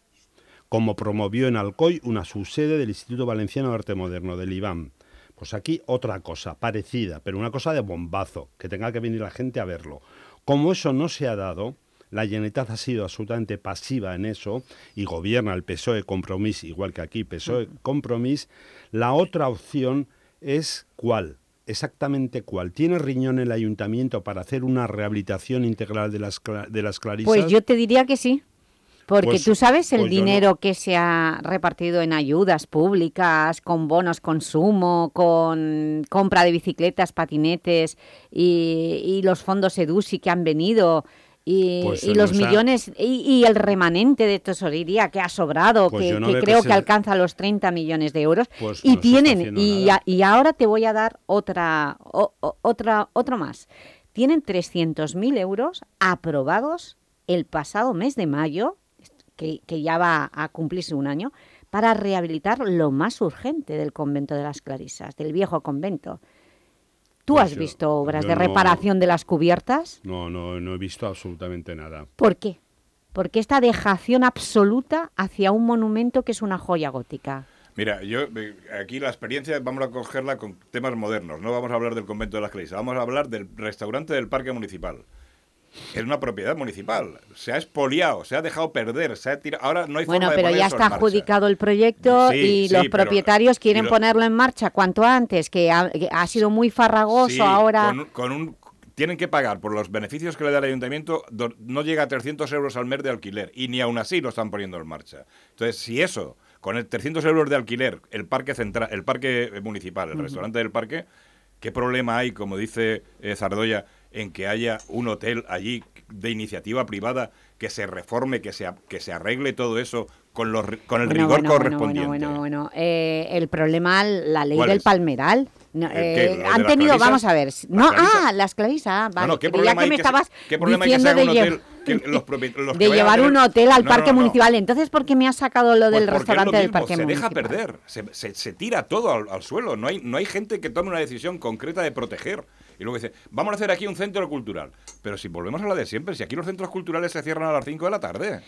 como promovió en Alcoy una subsede del Instituto Valenciano de Arte Moderno, del IBAM. Pues aquí otra cosa, parecida, pero una cosa de bombazo, que tenga que venir la gente a verlo. Como eso no se ha dado, la Generalitat ha sido absolutamente pasiva en eso y gobierna el PSOE Compromís, igual que aquí PSOE Compromís, la otra opción es cuál, exactamente cuál. ¿Tiene riñón el ayuntamiento para hacer una rehabilitación integral de las, de las clarisas? Pues yo te diría que sí. Porque Pues- tú sabes el pues no. dinero que se ha repartido en ayudas públicas, con bonos consumo, con compra de bicicletas, patinetes y, y los fondos EDUSI que han venido y, Pues y los millones y, y el remanente de tesorería que ha sobrado, Pues que, yo no que veo que creo se- que alcanza los 30 millones de euros Pues y no tienen y, nada. a- y ahora te voy a dar otra o- o- otra otro más. Tienen 300.000 euros aprobados el pasado mes de mayo, que, que ya va a cumplirse un año, para rehabilitar lo más urgente del convento de las Clarisas, del viejo convento. ¿Tú Pues has yo- visto obras de no- reparación de las cubiertas? No, no, no he visto absolutamente nada. ¿Por qué? Porque esta dejación absoluta hacia un monumento que es una joya gótica. Mira, yo eh, aquí la experiencia vamos a cogerla con temas modernos. No vamos a hablar del convento de las Clarisas, vamos a hablar del restaurante del parque municipal. Es una propiedad municipal. Se ha expoliado, se ha dejado perder, se ha tirado. Ahora no hay Bueno, forma de pero ya está adjudicado el proyecto Sí, y sí, los propietarios quieren lo- ponerlo en marcha cuanto antes, que ha, que ha sido muy farragoso Sí, ahora. Con, un- con un, tienen que pagar por los beneficios que le da el ayuntamiento, do- no llega a 300 euros al mes de alquiler y ni aún así lo están poniendo en marcha. Entonces, si eso, con el 300 euros de alquiler, el parque central, el parque municipal, el restaurante del parque, ¿qué problema hay, como dice eh, Zardoya, en que haya un hotel allí de iniciativa privada que se reforme, que se, que se arregle todo eso con, los, con el Bueno, rigor bueno, correspondiente? Bueno, bueno, bueno. Eh, el problema, la ley ¿Cuál del es? palmeral. No, eh, ¿Lo de han tenido, vamos a ver. ¿Las No, ah, las clarisas, vale. No, no, ¿qué problema que me que se- estabas qué problema hay que se diciendo de, hotel que los propi- los que de llevar tener- un hotel al parque municipal. Entonces, ¿por qué me has sacado lo del Pues lo restaurante del parque se municipal? deja perder, se, se- se tira todo al, al suelo. No hay, no hay gente que tome una decisión concreta de proteger. Y luego dice, vamos a hacer aquí un centro cultural. Pero si volvemos a la de siempre, si aquí los centros culturales se cierran a las 5 de la tarde.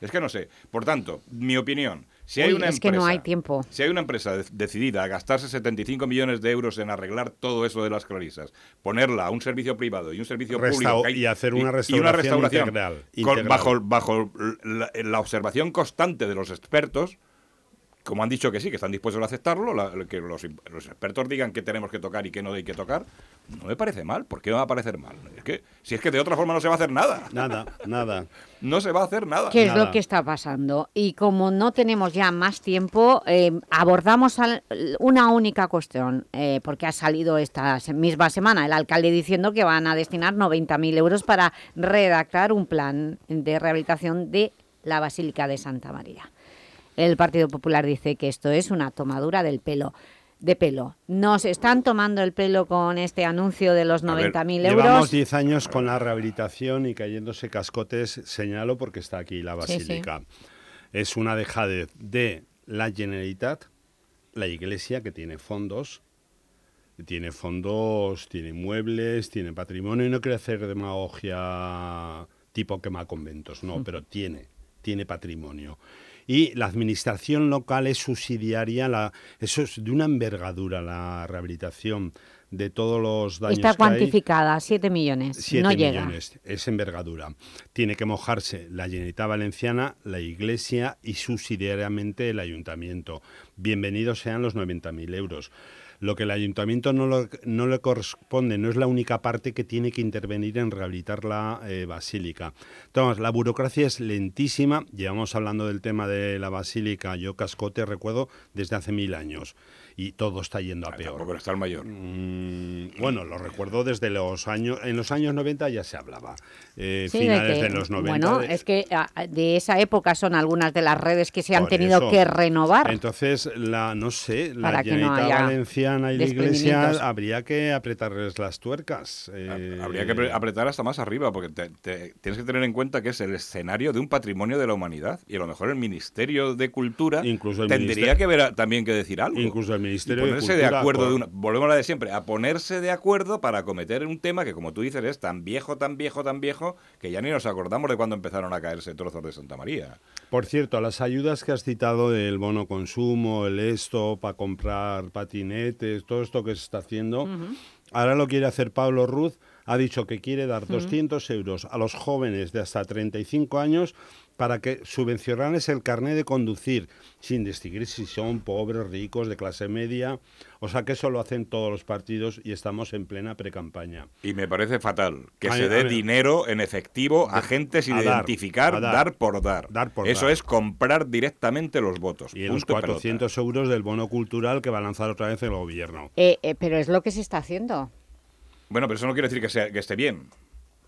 Es que no sé. Por tanto, mi opinión, si hay Uy, una es que empresa, no hay tiempo. si hay una empresa de- decidida a gastarse 75 millones de euros en arreglar todo eso de las clarisas, ponerla a un servicio privado y un servicio Restau- público que y hacer una y restauración restauración integral, con- integral. bajo, bajo la, la observación constante de los expertos, como han dicho que sí, que están dispuestos a aceptarlo, la- que los, los expertos digan qué tenemos que tocar y qué no hay que tocar, no me parece mal. ¿Por qué me va a parecer mal? Es que, si es que de otra forma no se va a hacer nada. Nada, nada. No se va a hacer nada. ¿Qué es lo que está pasando? Y como no tenemos ya más tiempo, eh, abordamos al- una única cuestión, eh, porque ha salido esta misma semana el alcalde diciendo que van a destinar 90.000 euros para redactar un plan de rehabilitación de la Basílica de Santa María. El Partido Popular dice que esto es una tomadura del pelo. De pelo. Nos están tomando el pelo con este anuncio de los 90.000 euros. Llevamos 10 años con la rehabilitación y cayéndose cascotes, señalo porque está aquí la Sí, sí. basílica. es una dejadez de la Generalitat, la Iglesia, que tiene fondos, tiene fondos, tiene muebles, tiene patrimonio, y no quiero hacer demagogia tipo quema conventos, no, pero tiene, tiene patrimonio. Y la administración local es subsidiaria, la, eso es de una envergadura la rehabilitación de todos los daños Está que cuantificada, 7 millones. 7 no llega. millones, es envergadura. Tiene que mojarse la Generalitat Valenciana, la Iglesia y subsidiariamente el Ayuntamiento. Bienvenidos sean los 90.000 euros. Lo que el Ayuntamiento no, lo- no le corresponde, no es la única parte que tiene que intervenir en rehabilitar la eh, Basílica. Entonces, la burocracia es lentísima. Llevamos hablando del tema de la Basílica, yo cascote recuerdo desde hace mil años. Y todo está yendo a peor. Tampoco está el mayor. Mm, bueno, lo recuerdo desde los años... En los años 90 ya se hablaba. Eh, Sí, finales de, que- los 90. Bueno, de- es que ah, de esa época son algunas de las redes que se han tenido eso. que renovar. Entonces, la, no sé, la Para que no Generalitat haya Valenciana y la Iglesia habría que apretarles las tuercas. eh, Habría que apre- apretar hasta más arriba, porque te- te- tienes que tener en cuenta que es el escenario de un patrimonio de la humanidad. Y a lo mejor el Ministerio de Cultura Incluso el tendría ministerio- que ver a- también que decir algo. Incluso el Ministerio de ponerse de, Cultura, acuerdo por- de una, volvemos a la de siempre, a ponerse de acuerdo para acometer un tema que, como tú dices, es tan viejo, tan viejo, tan viejo, que ya ni nos acordamos de cuando empezaron a caerse trozos de Santa María. Por cierto, las ayudas que has citado del bono consumo, el esto para comprar patinetes, todo esto que se está haciendo, ahora lo quiere hacer Pablo Ruz. Ha dicho que quiere dar 200 euros a los jóvenes de hasta 35 años para que subvencionarles el carnet de conducir, sin distinguir si son pobres, ricos, de clase media. O sea que eso lo hacen todos los partidos y estamos en plena precampaña. Y me parece fatal que A se dé dinero en efectivo a gente sin a dar, identificar, a dar, dar. por dar. Dar por Eso dar. es comprar directamente los votos. Y en los punto y pelota. 400 euros del bono cultural que va a lanzar otra vez el gobierno. Eh, eh, pero es lo que se está haciendo. Bueno, pero eso no quiere decir que, sea, que esté bien.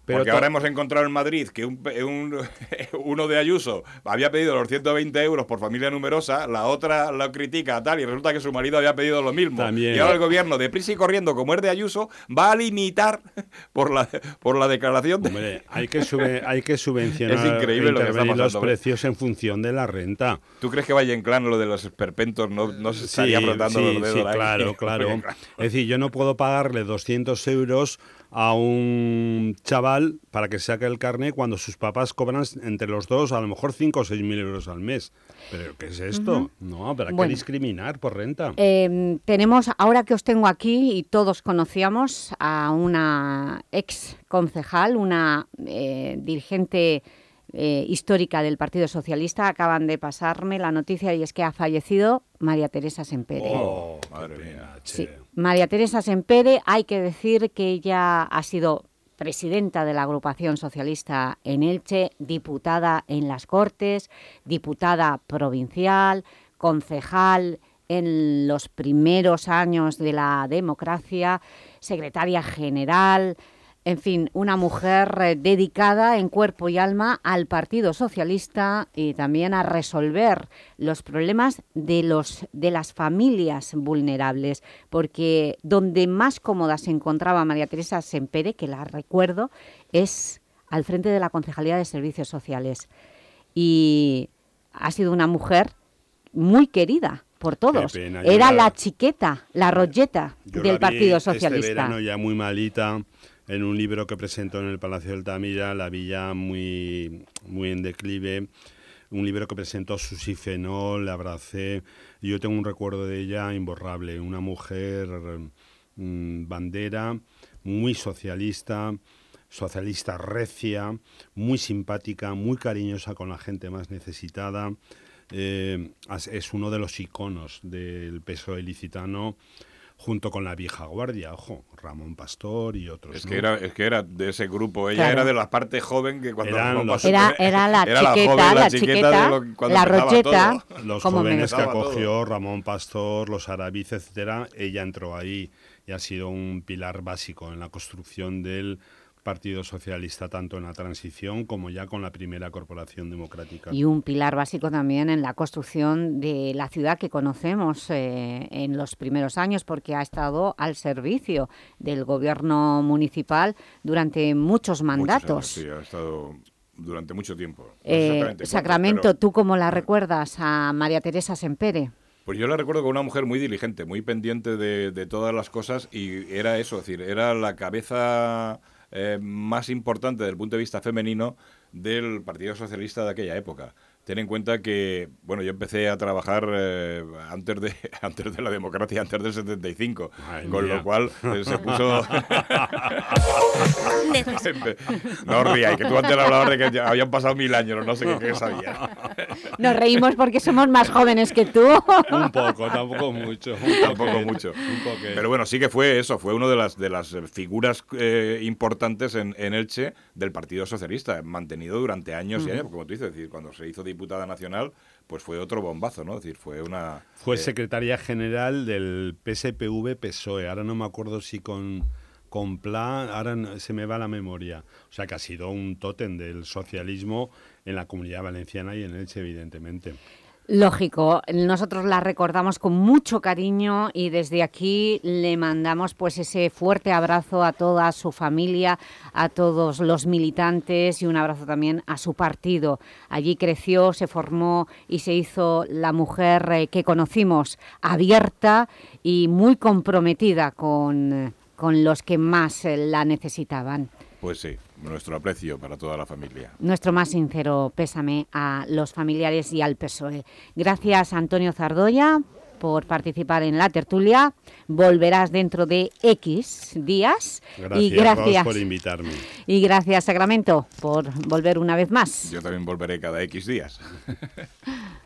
Pero Porque ahora hemos encontrado en Madrid que un, uno de Ayuso había pedido los 120 euros por familia numerosa, la otra lo critica tal y resulta que su marido había pedido lo mismo. También. Y ahora el gobierno, deprisa y corriendo, como es de Ayuso, va a limitar por la, por la declaración de... Hombre, hay que, sube- hay que subvencionar Es increíble lo que está los ¿eh? precios en función de la renta. ¿Tú crees que Valle Inclán lo de los esperpentos no, no se estaría frotando sí, los dedos? sí, ahí? claro, claro. Es decir, yo no puedo pagarle 200 euros a un chaval para que saque el carnet cuando sus papás cobran entre los dos a lo mejor 5 o 6 mil euros al mes. ¿Pero qué es esto? No, pero hay Bueno. que discriminar por renta. Eh, tenemos, ahora que os tengo aquí y todos conocíamos a una ex concejal, una eh, dirigente eh, histórica del Partido Socialista, acaban de pasarme la noticia y es que ha fallecido María Teresa Sempere. Oh, madre mía. Sí. María Teresa Sempere, hay que decir que ella ha sido presidenta de la agrupación socialista en Elche, diputada en las Cortes, diputada provincial, concejal en los primeros años de la democracia, secretaria general, en fin, una mujer eh, dedicada en cuerpo y alma al Partido Socialista y también a resolver los problemas de, los, de las familias vulnerables, porque donde más cómoda se encontraba María Teresa Sempere, que la recuerdo, es al frente de la Concejalía de Servicios Sociales. Y ha sido una mujer muy querida por todos. pena, Era la- la chiqueta, la rolleta del Partido Este Socialista. verano ya muy malita, en un libro que presentó en el Palacio del Tamira, la vi ya muy, muy en declive. Un libro que presentó Susi Fenol, la abracé. Yo tengo un recuerdo de ella imborrable. Una mujer mm, bandera, muy socialista, socialista recia, muy simpática, muy cariñosa con la gente más necesitada. Eh, es uno de los iconos del PSOE licitano junto con la vieja guardia, ojo, Ramón Pastor y otros. Es ¿no? que, era, es que era de ese grupo. Ella Claro. era de la parte joven que cuando Eran los- Era, era la era chiqueta, joven, la, chiqueta chiqueta, de lo- la rocheta, todo. Los jóvenes que todo. acogió Ramón Pastor, los Arabiz, etcétera, ella entró ahí y ha sido un pilar básico en la construcción del Partido Socialista, tanto en la transición como ya con la primera corporación democrática. y un pilar básico también en la construcción de la ciudad que conocemos eh, en los primeros años, porque ha estado al servicio del gobierno municipal durante muchos Muchos años, mandatos. sí, ha estado durante mucho tiempo. Eh, Sacramento, ¿tú cómo la recuerdas a María Teresa Sempere? Pues yo la recuerdo como una mujer muy diligente, muy pendiente de, todas las cosas y era eso, es decir, era la cabeza eh, más importante desde el punto de vista femenino del Partido Socialista de aquella época. Ten en cuenta que, bueno, yo empecé a trabajar eh, antes, de, antes de la democracia, antes del 75, con lo cual eh, se puso... no ríais, que tú antes hablabas de que habían pasado mil años, no sé qué, sabía. Nos reímos porque somos más jóvenes que tú. un poco, tampoco mucho. tampoco mucho. Pero bueno, sí que fue eso, fue una de las, de las figuras eh, importantes en, en, Elche del Partido Socialista, mantenido durante años y años, como tú dices, decir, cuando se hizo diputada nacional, pues fue otro bombazo, ¿no? Es decir, fue una... Fue eh, secretaria general del PSPV-PSOE, ahora no me acuerdo si con, con Pla, ahora se me va la memoria. O sea que ha sido un tótem del socialismo en la comunidad valenciana y en Elche, evidentemente. Lógico, nosotros la recordamos con mucho cariño y desde aquí le mandamos pues ese fuerte abrazo a toda su familia, a todos los militantes y un abrazo también a su partido. Allí creció, se formó y se hizo la mujer eh, que conocimos, abierta y muy comprometida con, con los que más eh, la necesitaban. Pues sí, nuestro aprecio para toda la familia. Nuestro más sincero pésame a los familiares y al PSOE. Gracias, Antonio Zardoya, por participar en la tertulia. Volverás dentro de X días. Gracias, y gracias por invitarme. Y gracias, Sacramento, por volver una vez más. Yo también volveré cada X días.